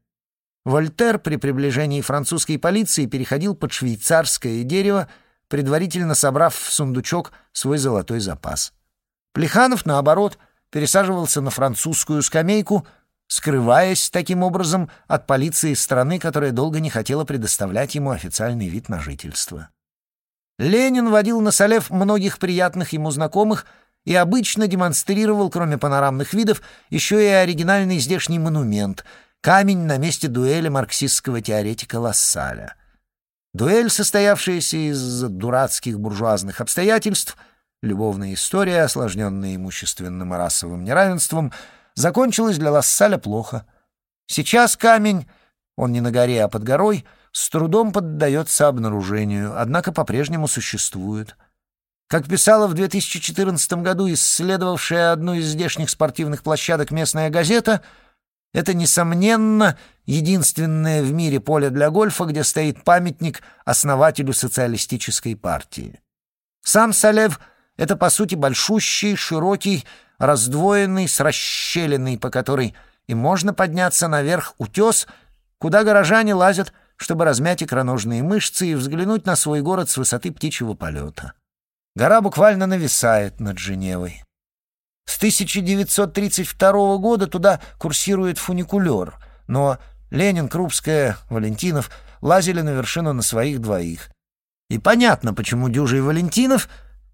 Вольтер при приближении французской полиции переходил под швейцарское дерево, предварительно собрав в сундучок свой золотой запас. Плеханов, наоборот, пересаживался на французскую скамейку, скрываясь таким образом от полиции страны, которая долго не хотела предоставлять ему официальный вид на жительство. Ленин водил на Салев многих приятных ему знакомых и обычно демонстрировал, кроме панорамных видов, еще и оригинальный здешний монумент — камень на месте дуэли марксистского теоретика Лассаля. Дуэль, состоявшаяся из дурацких буржуазных обстоятельств, любовная история, осложненная имущественным и расовым неравенством, закончилась для Лассаля плохо. Сейчас камень, он не на горе, а под горой — с трудом поддается обнаружению, однако по-прежнему существует. Как писала в 2014 году исследовавшая одну из здешних спортивных площадок местная газета, это, несомненно, единственное в мире поле для гольфа, где стоит памятник основателю социалистической партии. Сам Салев — это, по сути, большущий, широкий, раздвоенный, с расщелиной, по которой и можно подняться наверх утес, куда горожане лазят — чтобы размять икроножные мышцы и взглянуть на свой город с высоты птичьего полета. Гора буквально нависает над Женевой. С 1932 года туда курсирует фуникулер, но Ленин, Крупская, Валентинов лазили на вершину на своих двоих. И понятно, почему Дюжа и Валентинов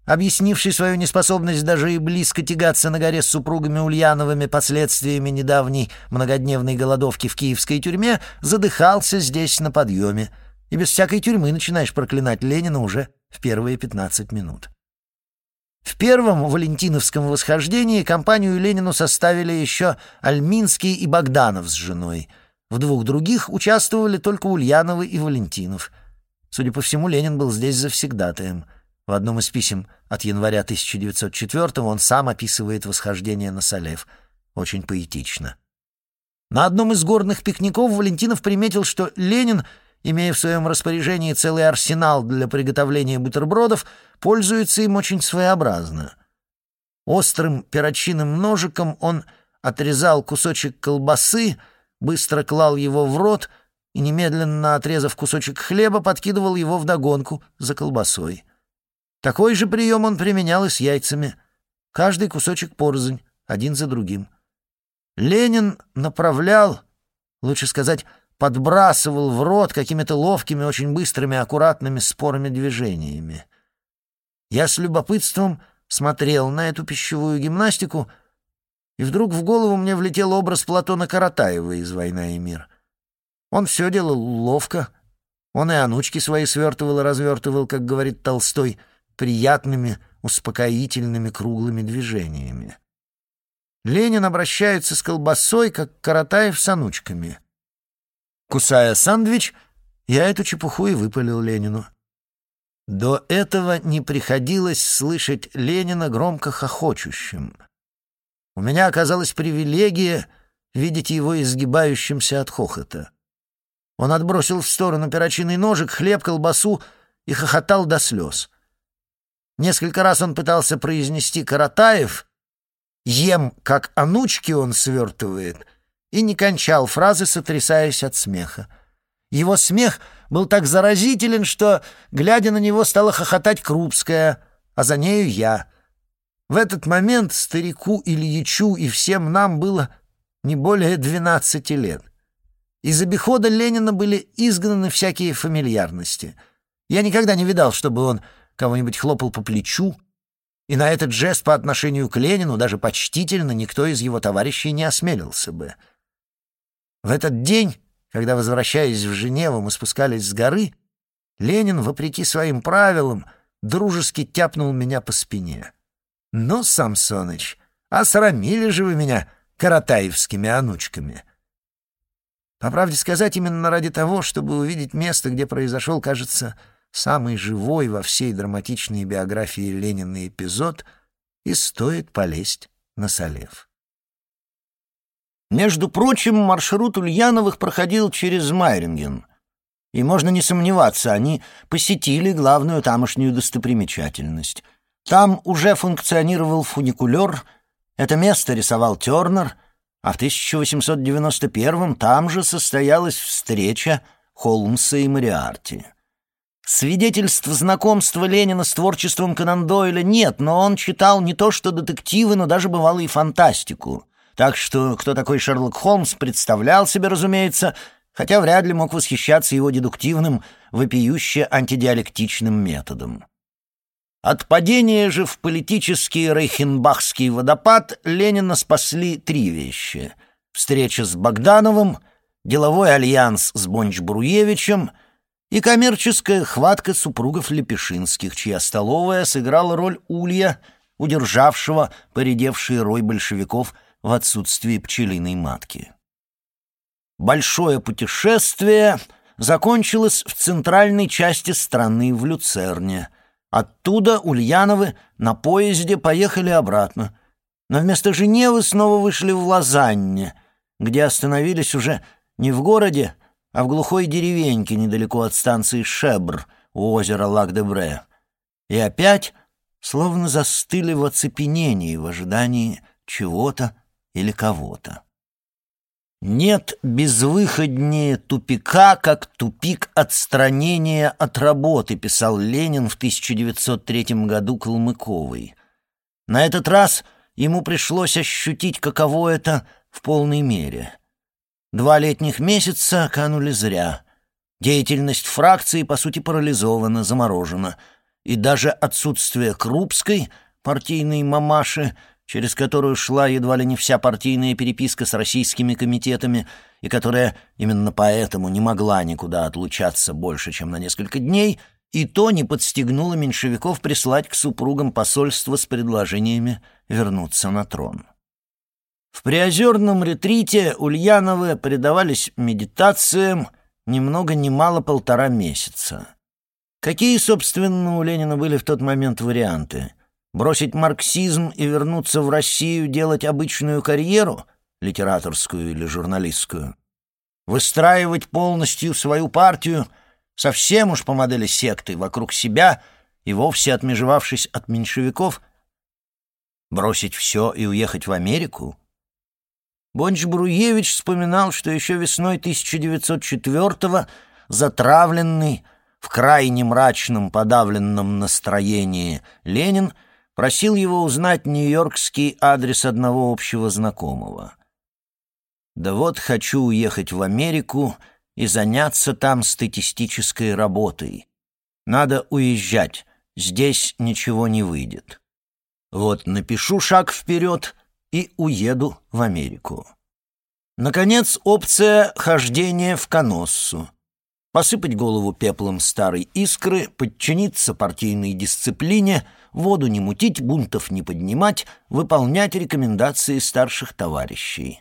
объяснивший свою неспособность даже и близко тягаться на горе с супругами Ульяновыми последствиями недавней многодневной голодовки в киевской тюрьме, задыхался здесь на подъеме. И без всякой тюрьмы начинаешь проклинать Ленина уже в первые пятнадцать минут. В первом валентиновском восхождении компанию Ленину составили еще Альминский и Богданов с женой. В двух других участвовали только Ульяновы и Валентинов. Судя по всему, Ленин был здесь завсегдатаем — в одном из писем от января 1904 он сам описывает восхождение на Салев. Очень поэтично. На одном из горных пикников Валентинов приметил, что Ленин, имея в своем распоряжении целый арсенал для приготовления бутербродов, пользуется им очень своеобразно. Острым перочинным ножиком он отрезал кусочек колбасы, быстро клал его в рот и, немедленно отрезав кусочек хлеба, подкидывал его вдогонку за колбасой. Такой же прием он применял и с яйцами. Каждый кусочек порознь, один за другим. Ленин направлял, лучше сказать, подбрасывал в рот какими-то ловкими, очень быстрыми, аккуратными спорами движениями. Я с любопытством смотрел на эту пищевую гимнастику, и вдруг в голову мне влетел образ Платона Каратаева из «Война и мир». Он все делал ловко, он и анучки свои свертывал и развертывал, как говорит Толстой — приятными, успокоительными круглыми движениями. Ленин обращается с колбасой, как Каратаев с анучками. Кусая сандвич, я эту чепуху и выпалил Ленину. До этого не приходилось слышать Ленина громко хохочущим. У меня оказалась привилегия видеть его изгибающимся от хохота. Он отбросил в сторону перочинный ножик, хлеб, колбасу и хохотал до слез. Несколько раз он пытался произнести «Каратаев», «Ем, как анучки он свертывает», и не кончал фразы, сотрясаясь от смеха. Его смех был так заразителен, что, глядя на него, стала хохотать Крупская, а за нею я. В этот момент старику Ильичу и всем нам было не более двенадцати лет. Из обихода Ленина были изгнаны всякие фамильярности. Я никогда не видал, чтобы он кого-нибудь хлопал по плечу, и на этот жест по отношению к Ленину даже почтительно никто из его товарищей не осмелился бы. В этот день, когда, возвращаясь в Женеву, мы спускались с горы, Ленин, вопреки своим правилам, дружески тяпнул меня по спине. «Ну, Самсоныч, осрамили же вы меня каратаевскими анучками!» По правде сказать, именно ради того, чтобы увидеть место, где произошел, кажется, самый живой во всей драматичной биографии Ленина эпизод, и стоит полезть на Салев. Между прочим, маршрут Ульяновых проходил через Майринген, и можно не сомневаться, они посетили главную тамошнюю достопримечательность. Там уже функционировал фуникулер, это место рисовал Тернер, а в 1891 там же состоялась встреча Холмса и Мариарти. Свидетельств знакомства Ленина с творчеством Конан Дойля нет, но он читал не то что детективы, но даже бывало и фантастику. Так что кто такой Шерлок Холмс представлял себе, разумеется, хотя вряд ли мог восхищаться его дедуктивным, вопиюще антидиалектичным методом. От падения же в политический рейхенбахский водопад Ленина спасли три вещи. Встреча с Богдановым, деловой альянс с Бонч-Бруевичем — и коммерческая хватка супругов Лепешинских, чья столовая сыграла роль улья, удержавшего поредевший рой большевиков в отсутствии пчелиной матки. Большое путешествие закончилось в центральной части страны, в Люцерне. Оттуда Ульяновы на поезде поехали обратно, но вместо Женевы снова вышли в Лозанне, где остановились уже не в городе, а в глухой деревеньке недалеко от станции Шебр у озера Лак-де-Бре. И опять словно застыли в оцепенении в ожидании чего-то или кого-то. Нет безвыходнее тупика, как тупик отстранения от работы, писал Ленин в 1903 году Калмыковой. На этот раз ему пришлось ощутить, каково это в полной мере. Два летних месяца канули зря. Деятельность фракции, по сути, парализована, заморожена. и даже отсутствие Крупской, партийной мамаши, через которую шла едва ли не вся партийная переписка с российскими комитетами, и которая именно поэтому не могла никуда отлучаться больше, чем на несколько дней, и то не подстегнуло меньшевиков прислать к супругам посольство с предложениями вернуться на трон. В приозерном ретрите Ульяновы предавались медитациям ни много ни мало полтора месяца. Какие, собственно, у Ленина были в тот момент варианты? Бросить марксизм и вернуться в Россию делать обычную карьеру, литераторскую или журналистскую? Выстраивать полностью свою партию, совсем уж по модели секты, вокруг себя и вовсе отмежевавшись от меньшевиков? Бросить все и уехать в Америку? Бонч-Бруевич вспоминал, что еще весной 1904-го затравленный, в крайне мрачном подавленном настроении Ленин просил его узнать нью-йоркский адрес одного общего знакомого. «Да вот хочу уехать в Америку и заняться там статистической работой. Надо уезжать, здесь ничего не выйдет. Вот напишу шаг вперед и уеду в Америку. Наконец, опция хождения в Коноссу. Посыпать голову пеплом старой искры, подчиниться партийной дисциплине, воду не мутить, бунтов не поднимать, выполнять рекомендации старших товарищей.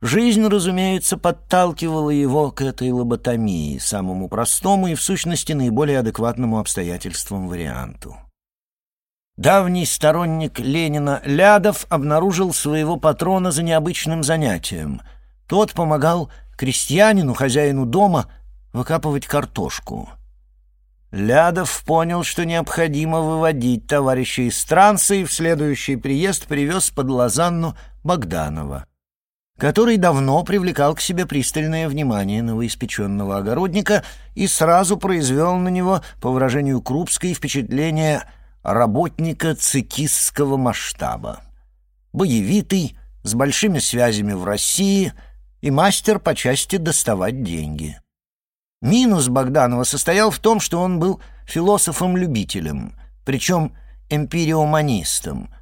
Жизнь, разумеется, подталкивала его к этой лоботомии, самому простому и, в сущности, наиболее адекватному обстоятельствам варианту. Давний сторонник Ленина Лядов обнаружил своего патрона за необычным занятием. Тот помогал крестьянину, хозяину дома, выкапывать картошку. Лядов понял, что необходимо выводить товарища из транса и в следующий приезд привез под Лозанну Богданова, который давно привлекал к себе пристальное внимание новоиспеченного огородника и сразу произвел на него, по выражению Крупской, впечатление – работника цикистского масштаба. Боевитый, с большими связями в России и мастер по части доставать деньги. Минус Богданова состоял в том, что он был философом-любителем, причем эмпириоманистом,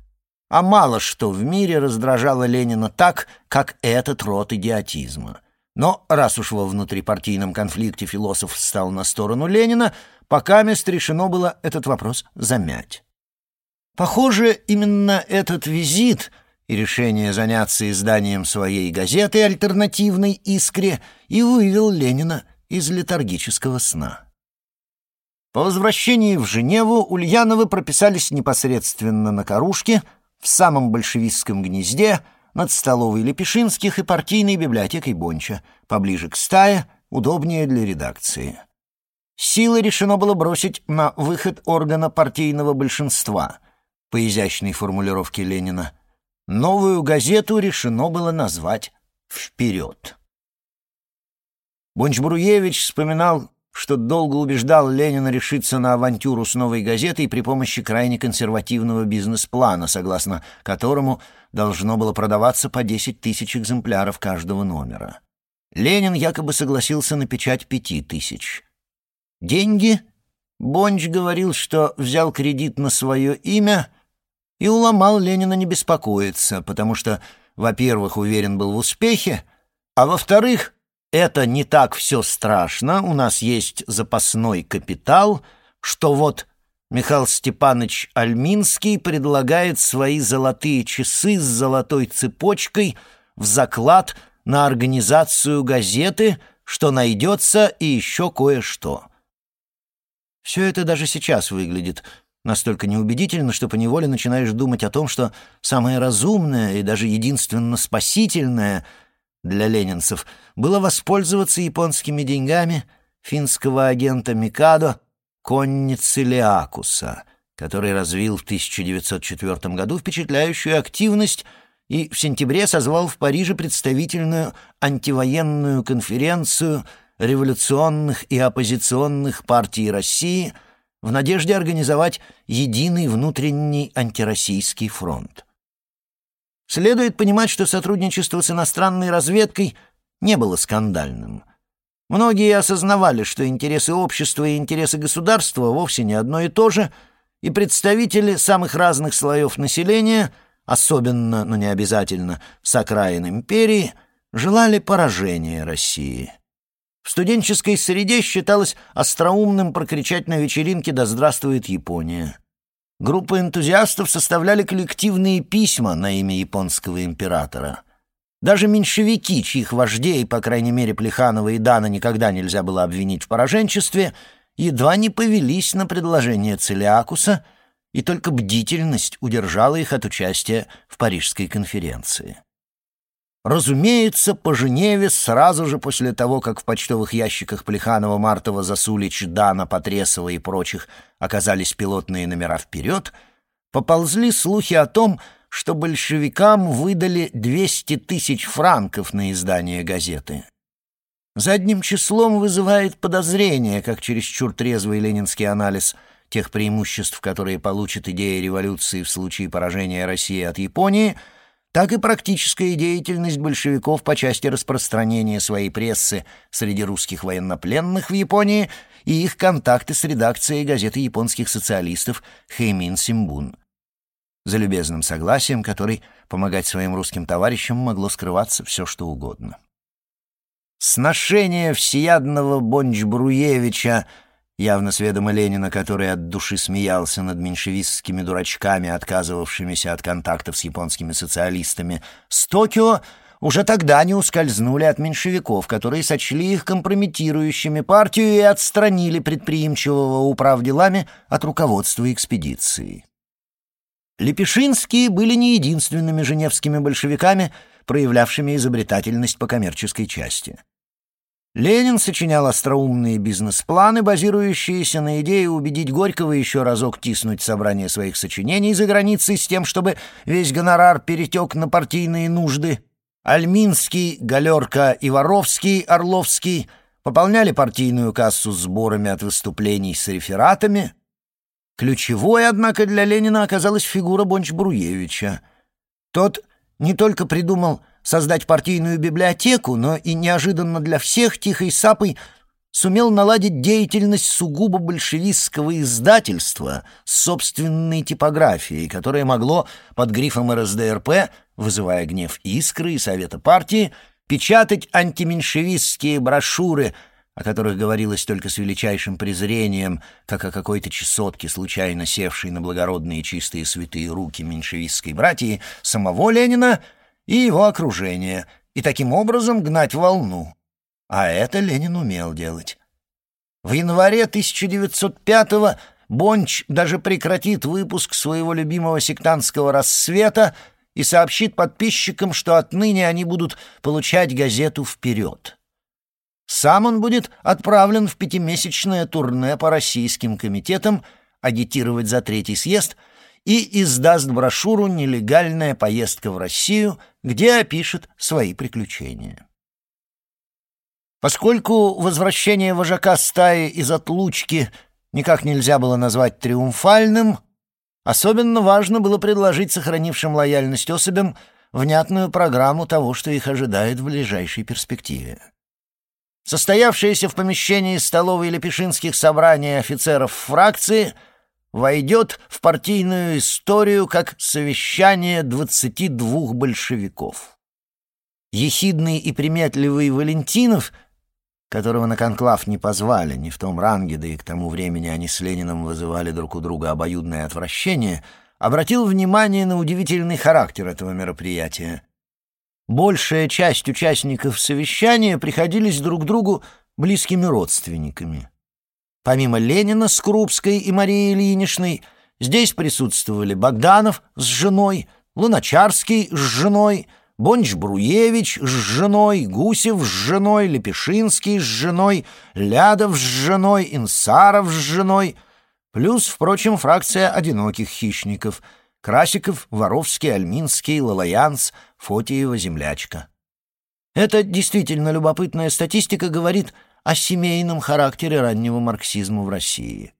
а мало что в мире раздражало Ленина так, как этот род идиотизма. Но раз уж во внутрипартийном конфликте философ встал на сторону Ленина, пока мест решено было этот вопрос замять. Похоже, именно этот визит и решение заняться изданием своей газеты альтернативной «Искре» и вывел Ленина из летаргического сна. По возвращении в Женеву Ульяновы прописались непосредственно на Карушке, в самом большевистском гнезде, над столовой Лепешинских и партийной библиотекой Бонча, поближе к стае, удобнее для редакции. Силы решено было бросить на выход органа партийного большинства, по изящной формулировке Ленина. Новую газету решено было назвать «Вперед». Бонч-Бруевич вспоминал, что долго убеждал Ленина решиться на авантюру с новой газетой при помощи крайне консервативного бизнес-плана, согласно которому должно было продаваться по 10 тысяч экземпляров каждого номера. Ленин якобы согласился на печать пяти тысяч. Деньги? Бонч говорил, что взял кредит на свое имя и уломал Ленина не беспокоиться, потому что, во-первых, уверен был в успехе, а во-вторых, это не так все страшно, у нас есть запасной капитал, что вот Михаил Степанович Ольминский предлагает свои золотые часы с золотой цепочкой в заклад на организацию газеты, что найдется и еще кое-что. Все это даже сейчас выглядит настолько неубедительно, что поневоле начинаешь думать о том, что самое разумное и даже единственно спасительное для ленинцев было воспользоваться японскими деньгами финского агента Микадо Конницы Леакуса, который развил в 1904 году впечатляющую активность и в сентябре созвал в Париже представительную антивоенную конференцию – революционных и оппозиционных партий России в надежде организовать единый внутренний антироссийский фронт. Следует понимать, что сотрудничество с иностранной разведкой не было скандальным. Многие осознавали, что интересы общества и интересы государства вовсе не одно и то же, и представители самых разных слоев населения, особенно, но не обязательно, с окраин империи, желали поражения России. В студенческой среде считалось остроумным прокричать на вечеринке «Да здравствует Япония!». Группы энтузиастов составляли коллективные письма на имя японского императора. Даже меньшевики, чьих вождей, по крайней мере, Плеханова и Дана никогда нельзя было обвинить в пораженчестве, едва не повелись на предложение Целиакуса, и только бдительность удержала их от участия в Парижской конференции. Разумеется, по Женеве сразу же после того, как в почтовых ящиках Плеханова, Мартова, Засулич, Дана, Потресова и прочих оказались пилотные номера вперед, поползли слухи о том, что большевикам выдали 200 тысяч франков на издание газеты. Задним числом вызывает подозрение, как чересчур трезвый ленинский анализ тех преимуществ, которые получит идея революции в случае поражения России от Японии — так и практическая деятельность большевиков по части распространения своей прессы среди русских военнопленных в Японии и их контакты с редакцией газеты японских социалистов «Хэймин Симбун». За любезным согласием, который помогать своим русским товарищам могло скрываться все, что угодно. Сношения всеядного Бонч-Бруевича явно с ведома Ленина, который от души смеялся над меньшевистскими дурачками, отказывавшимися от контактов с японскими социалистами, с Токио уже тогда не ускользнули от меньшевиков, которые сочли их компрометирующими партию и отстранили предприимчивого управделами от руководства экспедиции. Лепешинские были не единственными женевскими большевиками, проявлявшими изобретательность по коммерческой части. Ленин сочинял остроумные бизнес-планы, базирующиеся на идее убедить Горького еще разок тиснуть собрание своих сочинений за границей с тем, чтобы весь гонорар перетек на партийные нужды. Ольминский-Галерка и Воровский-Орловский пополняли партийную кассу сборами от выступлений с рефератами. Ключевой, однако, для Ленина оказалась фигура Бонч-Бруевича. Тот не только придумал создать партийную библиотеку, но и неожиданно для всех тихой сапой сумел наладить деятельность сугубо большевистского издательства с собственной типографией, которое могло под грифом РСДРП, вызывая гнев Искры и Совета партии, печатать антименьшевистские брошюры, о которых говорилось только с величайшим презрением, как о какой-то чесотке, случайно севшей на благородные чистые святые руки меньшевистской братьи, самого Ленина — и его окружение, и таким образом гнать волну. А это Ленин умел делать. В январе 1905-го Бонч даже прекратит выпуск своего любимого сектантского «Рассвета» и сообщит подписчикам, что отныне они будут получать газету «Вперед». Сам он будет отправлен в пятимесячное турне по российским комитетам агитировать за Третий съезд — и издаст брошюру «Нелегальная поездка в Россию», где опишет свои приключения. Поскольку возвращение вожака стаи из отлучки никак нельзя было назвать триумфальным, особенно важно было предложить сохранившим лояльность особям внятную программу того, что их ожидает в ближайшей перспективе. Состоявшееся в помещении столовой Лепешинских собраний офицеров фракции — войдет в партийную историю как совещание двадцати двух большевиков. Ехидный и приметливый Валентинов, которого на конклав не позвали, ни в том ранге, да и к тому времени они с Лениным вызывали друг у друга обоюдное отвращение, обратил внимание на удивительный характер этого мероприятия. Большая часть участников совещания приходились друг другу близкими родственниками. Помимо Ленина с Крупской и Марией Ильиничной, здесь присутствовали Богданов с женой, Луначарский с женой, Бонч-Бруевич с женой, Гусев с женой, Лепешинский с женой, Лядов с женой, Инсаров с женой, плюс, впрочем, фракция одиноких хищников — Красиков, Воровский, Ольминский, Лалаянс, Фотиева, Землячка. Эта действительно любопытная статистика говорит о семейном характере раннего марксизма в России.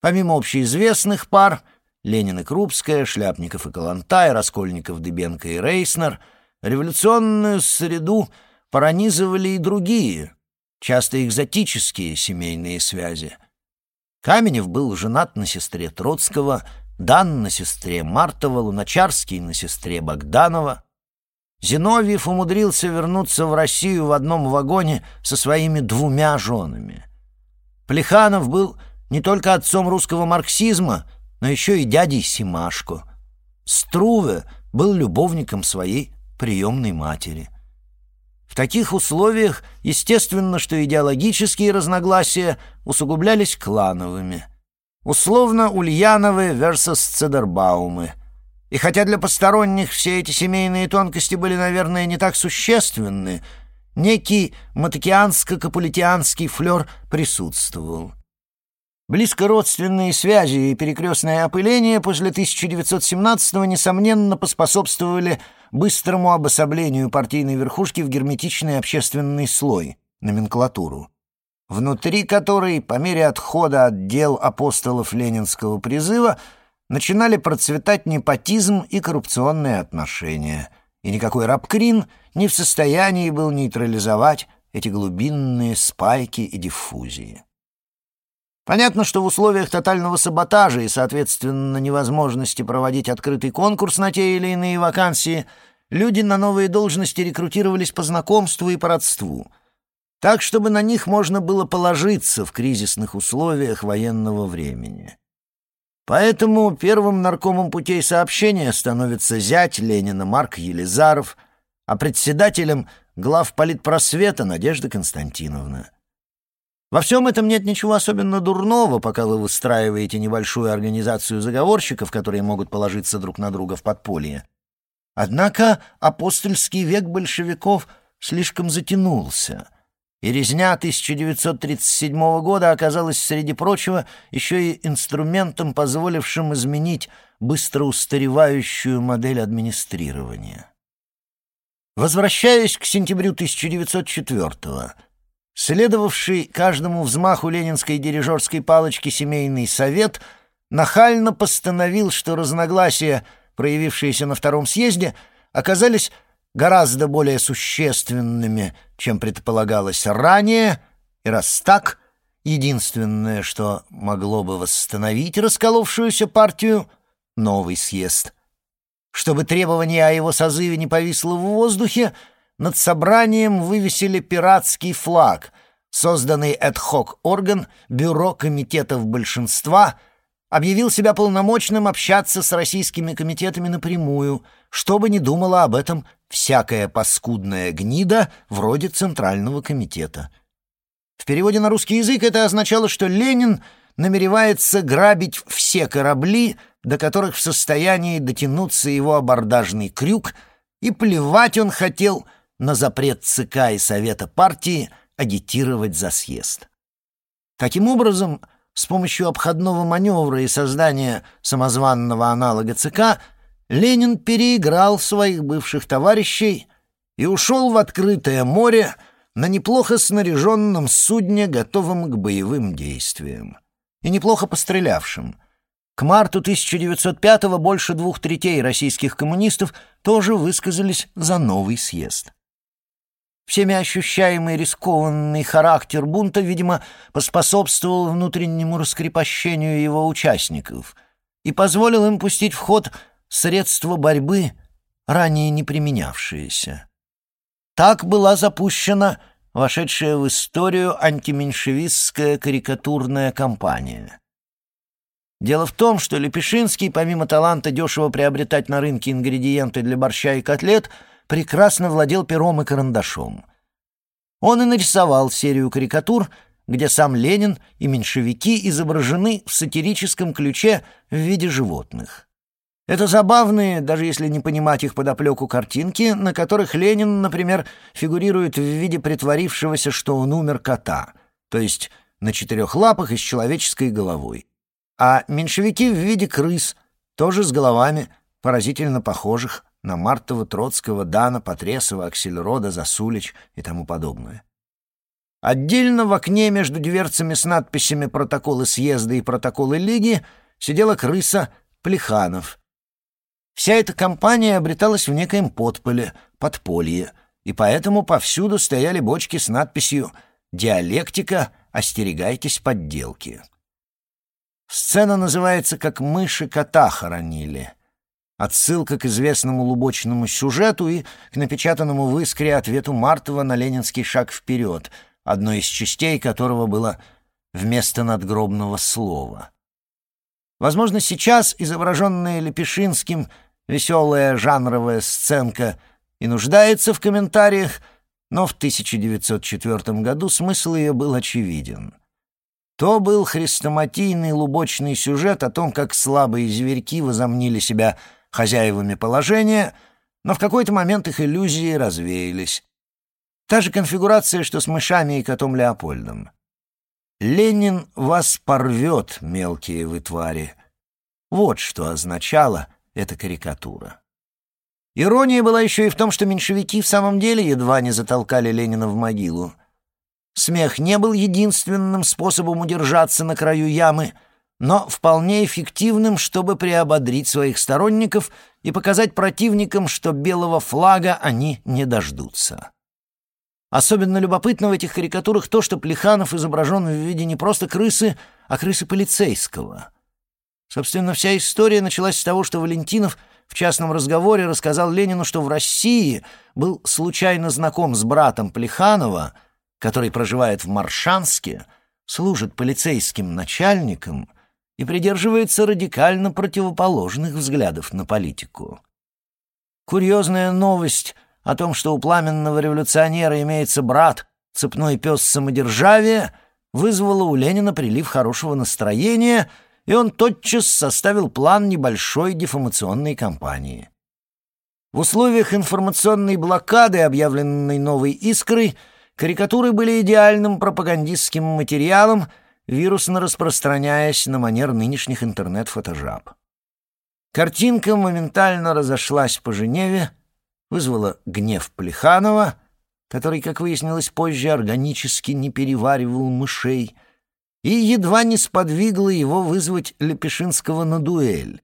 Помимо общеизвестных пар Ленин и Крупская, Шляпников и Калантай, Раскольников, Дыбенко и Рейснер, революционную среду пронизывали и другие, часто экзотические семейные связи. Каменев был женат на сестре Троцкого, Дан на сестре Мартова, Луначарский на сестре Богданова. Зиновьев умудрился вернуться в Россию в одном вагоне со своими двумя женами. Плеханов был не только отцом русского марксизма, но еще и дядей Симашко. Струве был любовником своей приемной матери. В таких условиях естественно, что идеологические разногласия усугублялись клановыми. Условно Ульяновы versus Цедербаумы. И хотя для посторонних все эти семейные тонкости были, наверное, не так существенны, некий матокианско-капулитианский флер присутствовал. Близкородственные связи и перекрестное опыление после 1917-го, несомненно, поспособствовали быстрому обособлению партийной верхушки в герметичный общественный слой, номенклатуру, внутри которой, по мере отхода от дел апостолов ленинского призыва, начинали процветать непотизм и коррупционные отношения, и никакой рабкрин не в состоянии был нейтрализовать эти глубинные спайки и диффузии. Понятно, что в условиях тотального саботажа и, соответственно, невозможности проводить открытый конкурс на те или иные вакансии, люди на новые должности рекрутировались по знакомству и по родству, так, чтобы на них можно было положиться в кризисных условиях военного времени. Поэтому первым наркомом путей сообщения становится зять Ленина Марк Елизаров, а председателем — глав политпросвета Надежда Константиновна. Во всем этом нет ничего особенно дурного, пока вы выстраиваете небольшую организацию заговорщиков, которые могут положиться друг на друга в подполье. Однако апостольский век большевиков слишком затянулся, и резня 1937 года оказалась, среди прочего, еще и инструментом, позволившим изменить быстро устаревающую модель администрирования. Возвращаясь к сентябрю 1904 года, Следовавший каждому взмаху ленинской дирижерской палочки семейный совет нахально постановил, что разногласия, проявившиеся на втором съезде, оказались гораздо более существенными, чем предполагалось ранее, и раз так, единственное, что могло бы восстановить расколовшуюся партию — новый съезд. Чтобы требование о его созыве не повисло в воздухе — над собранием вывесили пиратский флаг. Созданный ad-hoc орган, бюро комитетов большинства, объявил себя полномочным общаться с российскими комитетами напрямую, чтобы не думала об этом всякая паскудная гнида вроде Центрального комитета. В переводе на русский язык это означало, что Ленин намеревается грабить все корабли, до которых в состоянии дотянуться его абордажный крюк, и плевать он хотел — на запрет ЦК и Совета партии агитировать за съезд. Таким образом, с помощью обходного маневра и создания самозванного аналога ЦК Ленин переиграл своих бывших товарищей и ушел в открытое море на неплохо снаряженном судне, готовом к боевым действиям, и неплохо пострелявшим. К марту 1905-го больше двух третей российских коммунистов тоже высказались за новый съезд. Всеми ощущаемый рискованный характер бунта, видимо, поспособствовал внутреннему раскрепощению его участников и позволил им пустить в ход средства борьбы, ранее не применявшиеся. Так была запущена вошедшая в историю антименьшевистская карикатурная кампания. Дело в том, что Лепешинский, помимо таланта дешево приобретать на рынке ингредиенты для борща и котлет — прекрасно владел пером и карандашом. Он и нарисовал серию карикатур, где сам Ленин и меньшевики изображены в сатирическом ключе в виде животных. Это забавные, даже если не понимать их подоплеку картинки, на которых Ленин, например, фигурирует в виде притворившегося, что он умер кота, то есть на четырех лапах и с человеческой головой. А меньшевики в виде крыс, тоже с головами, поразительно похожих на Мартова, Троцкого, Дана, Потресова, Аксельрода, Засулич и тому подобное. Отдельно в окне между дверцами с надписями «Протоколы съезда» и «Протоколы лиги» сидела крыса Плеханов. Вся эта компания обреталась в некоем подполе, подполье, и поэтому повсюду стояли бочки с надписью «Диалектика, остерегайтесь подделки». Сцена называется «Как мыши кота хоронили». Отсылка к известному лубочному сюжету и к напечатанному в «Искре» ответу Мартова на ленинский шаг вперед, одной из частей которого было вместо надгробного слова. Возможно, сейчас изображенная Лепешинским веселая жанровая сценка и нуждается в комментариях, но в 1904 году смысл ее был очевиден. То был хрестоматийный лубочный сюжет о том, как слабые зверьки возомнили себя хозяевами положения, но в какой-то момент их иллюзии развеялись. Та же конфигурация, что с мышами и котом Леопольдом. «Ленин вас порвет, мелкие вы твари». Вот что означала эта карикатура. Ирония была еще и в том, что меньшевики в самом деле едва не затолкали Ленина в могилу. Смех не был единственным способом удержаться на краю ямы, но вполне эффективным, чтобы приободрить своих сторонников и показать противникам, что белого флага они не дождутся. Особенно любопытно в этих карикатурах то, что Плеханов изображен в виде не просто крысы, а крысы полицейского. Собственно, вся история началась с того, что Валентинов в частном разговоре рассказал Ленину, что в России был случайно знаком с братом Плеханова — который проживает в Маршанске, служит полицейским начальником и придерживается радикально противоположных взглядов на политику. Курьезная новость о том, что у пламенного революционера имеется брат, цепной пес самодержавия, вызвала у Ленина прилив хорошего настроения, и он тотчас составил план небольшой дефамационной кампании. В условиях информационной блокады, объявленной «Новой искрой», Карикатуры были идеальным пропагандистским материалом, вирусно распространяясь на манер нынешних интернет-фотожаб. Картинка моментально разошлась по Женеве, вызвала гнев Плеханова, который, как выяснилось позже, органически не переваривал мышей, и едва не сподвигла его вызвать Лепешинского на дуэль.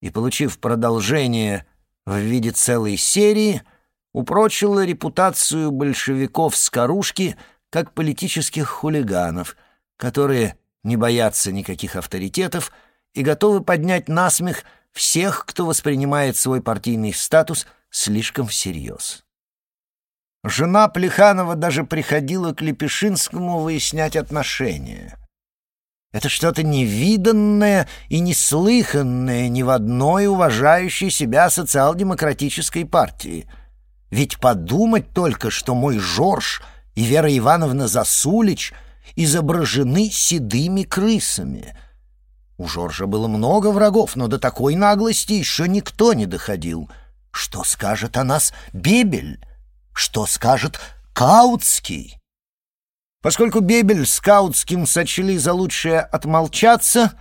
И, получив продолжение в виде целой серии — упрочила репутацию большевиков с Карушки как политических хулиганов, которые не боятся никаких авторитетов и готовы поднять насмех всех, кто воспринимает свой партийный статус слишком всерьез. Жена Плеханова даже приходила к Лепешинскому выяснять отношения. Это что-то невиданное и неслыханное ни в одной уважающей себя социал-демократической партии — ведь подумать только, что мой Жорж и Вера Ивановна Засулич изображены седыми крысами. У Жоржа было много врагов, но до такой наглости еще никто не доходил. Что скажет о нас Бебель? Что скажет Каутский? Поскольку Бебель с Каутским сочли за лучшее отмолчаться,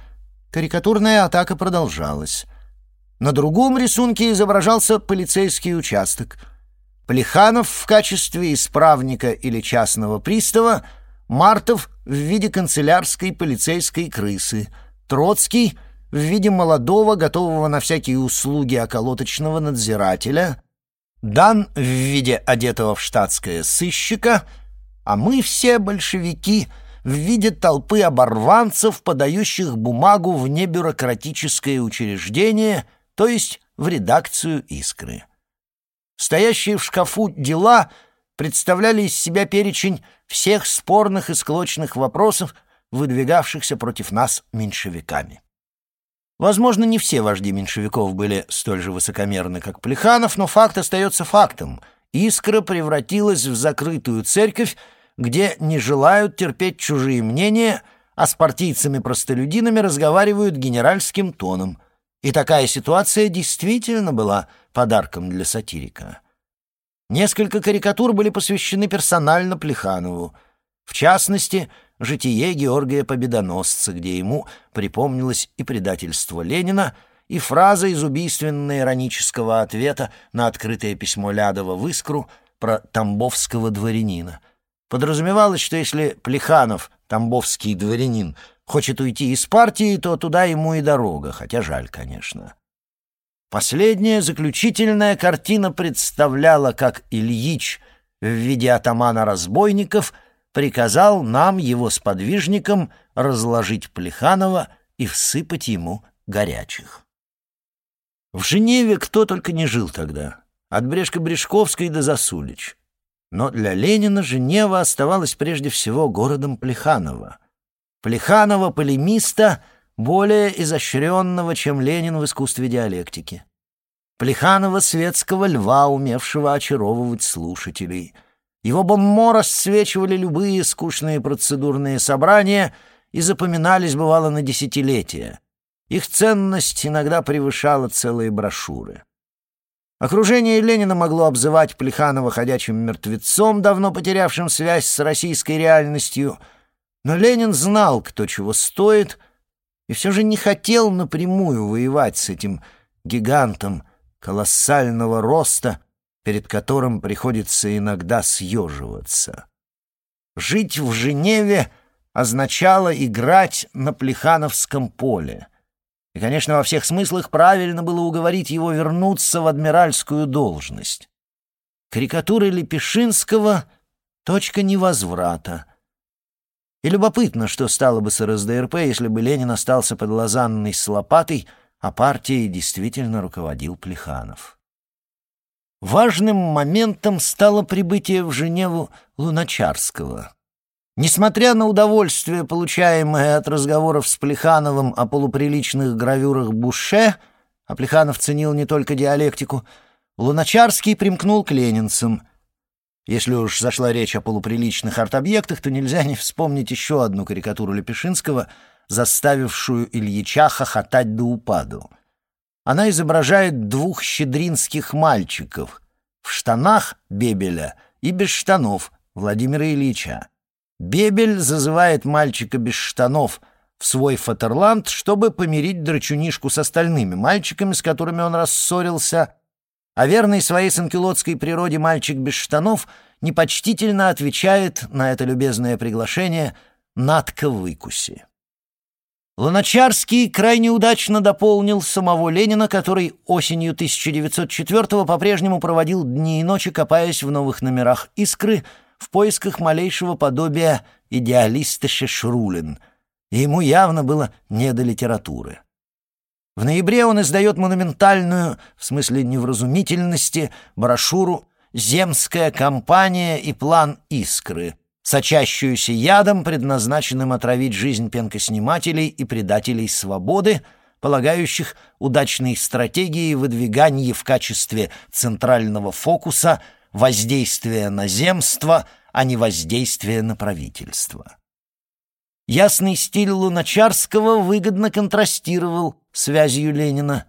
карикатурная атака продолжалась. На другом рисунке изображался полицейский участок — Плеханов в качестве исправника или частного пристава, Мартов в виде канцелярской полицейской крысы, Троцкий в виде молодого, готового на всякие услуги околоточного надзирателя, Дан в виде одетого в штатское сыщика, а мы все большевики в виде толпы оборванцев, подающих бумагу в небюрократическое учреждение, то есть в редакцию «Искры». Стоящие в шкафу дела представляли из себя перечень всех спорных и склочных вопросов, выдвигавшихся против нас меньшевиками. Возможно, не все вожди меньшевиков были столь же высокомерны, как Плеханов, но факт остается фактом. Искра превратилась в закрытую церковь, где не желают терпеть чужие мнения, а с партийцами-простолюдинами разговаривают генеральским тоном. И такая ситуация действительно была подарком для сатирика. Несколько карикатур были посвящены персонально Плеханову. В частности, житие Георгия Победоносца, где ему припомнилось и предательство Ленина, и фраза из убийственно-иронического ответа на открытое письмо Лядова в «Искру» про тамбовского дворянина. Подразумевалось, что если Плеханов, тамбовский дворянин, хочет уйти из партии, то туда ему и дорога, хотя жаль, конечно. Последняя заключительная картина представляла, как Ильич в виде атамана разбойников приказал нам, его сподвижникам, разложить Плеханова и всыпать ему горячих. В Женеве кто только не жил тогда, от Брешко-Брешковской до Засулич. Но для Ленина Женева оставалась прежде всего городом Плеханова. Плеханова-полемиста более изощренного, чем Ленин в искусстве диалектики. Плеханова светского льва, умевшего очаровывать слушателей. Его боммо расцвечивали любые скучные процедурные собрания и запоминались, бывало, на десятилетия. Их ценность иногда превышала целые брошюры. Окружение Ленина могло обзывать Плеханова ходячим мертвецом, давно потерявшим связь с российской реальностью, но Ленин знал, кто чего стоит, и все же не хотел напрямую воевать с этим гигантом колоссального роста, перед которым приходится иногда съеживаться. Жить в Женеве означало играть на Плехановском поле — и, конечно, во всех смыслах правильно было уговорить его вернуться в адмиральскую должность. Карикатуры Лепешинского — точка невозврата. И любопытно, что стало бы с РСДРП, если бы Ленин остался под Лозанной с лопатой, а партией действительно руководил Плеханов. Важным моментом стало прибытие в Женеву Луначарского. Несмотря на удовольствие, получаемое от разговоров с Плехановым о полуприличных гравюрах Буше, а Плеханов ценил не только диалектику, Луначарский примкнул к ленинцам. Если уж зашла речь о полуприличных арт-объектах, то нельзя не вспомнить еще одну карикатуру Лепешинского, заставившую Ильича хохотать до упаду. Она изображает двух щедринских мальчиков в штанах Бебеля и без штанов Владимира Ильича. Бебель зазывает мальчика без штанов в свой фатерланд, чтобы помирить драчунишку с остальными мальчиками, с которыми он рассорился, а верный своей санкелотской природе мальчик без штанов непочтительно отвечает на это любезное приглашение «Надка выкуси». Луначарский крайне удачно дополнил самого Ленина, который осенью 1904 по-прежнему проводил дни и ночи, копаясь в новых номерах «Искры», в поисках малейшего подобия идеалиста Шешрулин, и ему явно было не до литературы. В ноябре он издает монументальную, в смысле невразумительности, брошюру «Земская кампания и план искры», сочащуюся ядом, предназначенным отравить жизнь пенкоснимателей и предателей свободы, полагающих удачной стратегией выдвигания в качестве центрального фокуса – воздействие на земство, а не воздействие на правительство. Ясный стиль Луначарского выгодно контрастировал связью Ленина.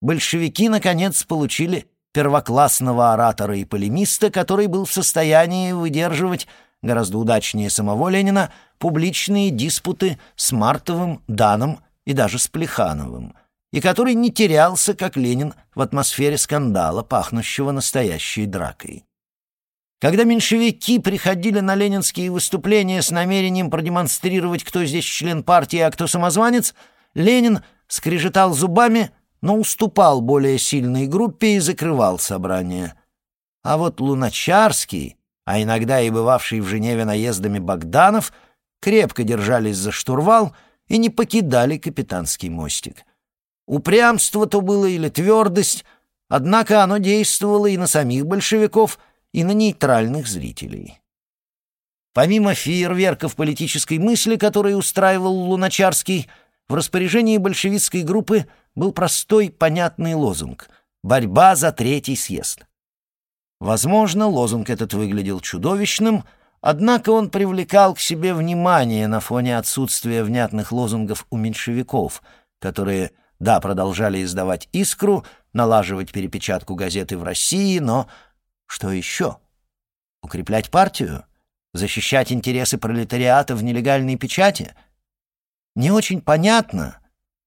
Большевики, наконец, получили первоклассного оратора и полемиста, который был в состоянии выдерживать, гораздо удачнее самого Ленина, публичные диспуты с Мартовым, Даном и даже с Плехановым — и который не терялся, как Ленин, в атмосфере скандала, пахнущего настоящей дракой. Когда меньшевики приходили на ленинские выступления с намерением продемонстрировать, кто здесь член партии, а кто самозванец, Ленин скрежетал зубами, но уступал более сильной группе и закрывал собрание. А вот Луначарский, а иногда и бывавший в Женеве наездами Богданов, крепко держались за штурвал и не покидали капитанский мостик. Упрямство то было или твердость, однако оно действовало и на самих большевиков, и на нейтральных зрителей. Помимо фейерверков политической мысли, которые устраивал Луначарский, в распоряжении большевистской группы был простой, понятный лозунг «Борьба за третий съезд». Возможно, лозунг этот выглядел чудовищным, однако он привлекал к себе внимание на фоне отсутствия внятных лозунгов у меньшевиков, которые – да, продолжали издавать «Искру», налаживать перепечатку газеты в России, но что еще? Укреплять партию? Защищать интересы пролетариата в нелегальной печати? Не очень понятно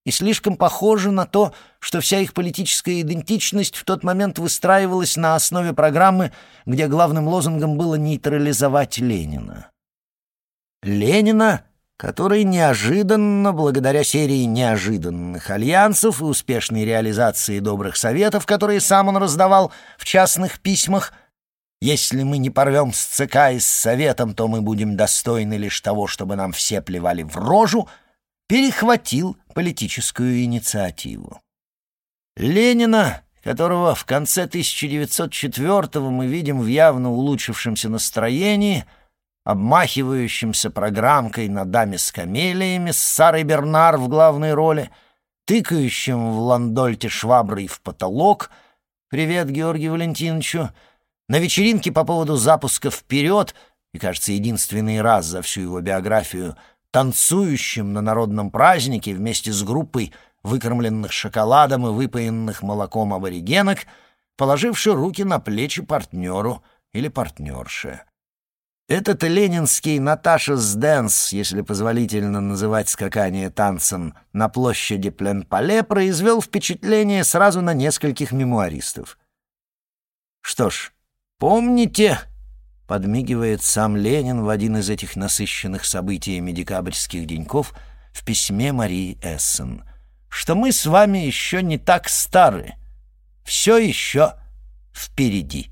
и слишком похоже на то, что вся их политическая идентичность в тот момент выстраивалась на основе программы, где главным лозунгом было нейтрализовать Ленина. Ленина который неожиданно, благодаря серии неожиданных альянсов и успешной реализации добрых советов, которые сам он раздавал в частных письмах, Если мы не порвем с ЦК и с Советом, то мы будем достойны лишь того, чтобы нам все плевали в рожу, перехватил политическую инициативу. Ленина, которого в конце 1904-го мы видим в явно улучшившемся настроении, обмахивающимся программкой на даме с камелиями с Сарой Бернар в главной роли, тыкающим в ландольте шваброй в потолок «Привет Георгию Валентиновичу», на вечеринке по поводу запуска «Вперед» и, кажется, единственный раз за всю его биографию, танцующим на народном празднике вместе с группой выкормленных шоколадом и выпаянных молоком аборигенок, положивши руки на плечи партнеру или партнерше. Этот ленинский Наташа's Дэнс, если позволительно называть скакание танцем, на площади Пленпале произвел впечатление сразу на нескольких мемуаристов. Что ж, «Помните», — подмигивает сам Ленин в один из этих насыщенных событиями декабрьских деньков в письме Марии Эссен, «что мы с вами еще не так стары, все еще впереди».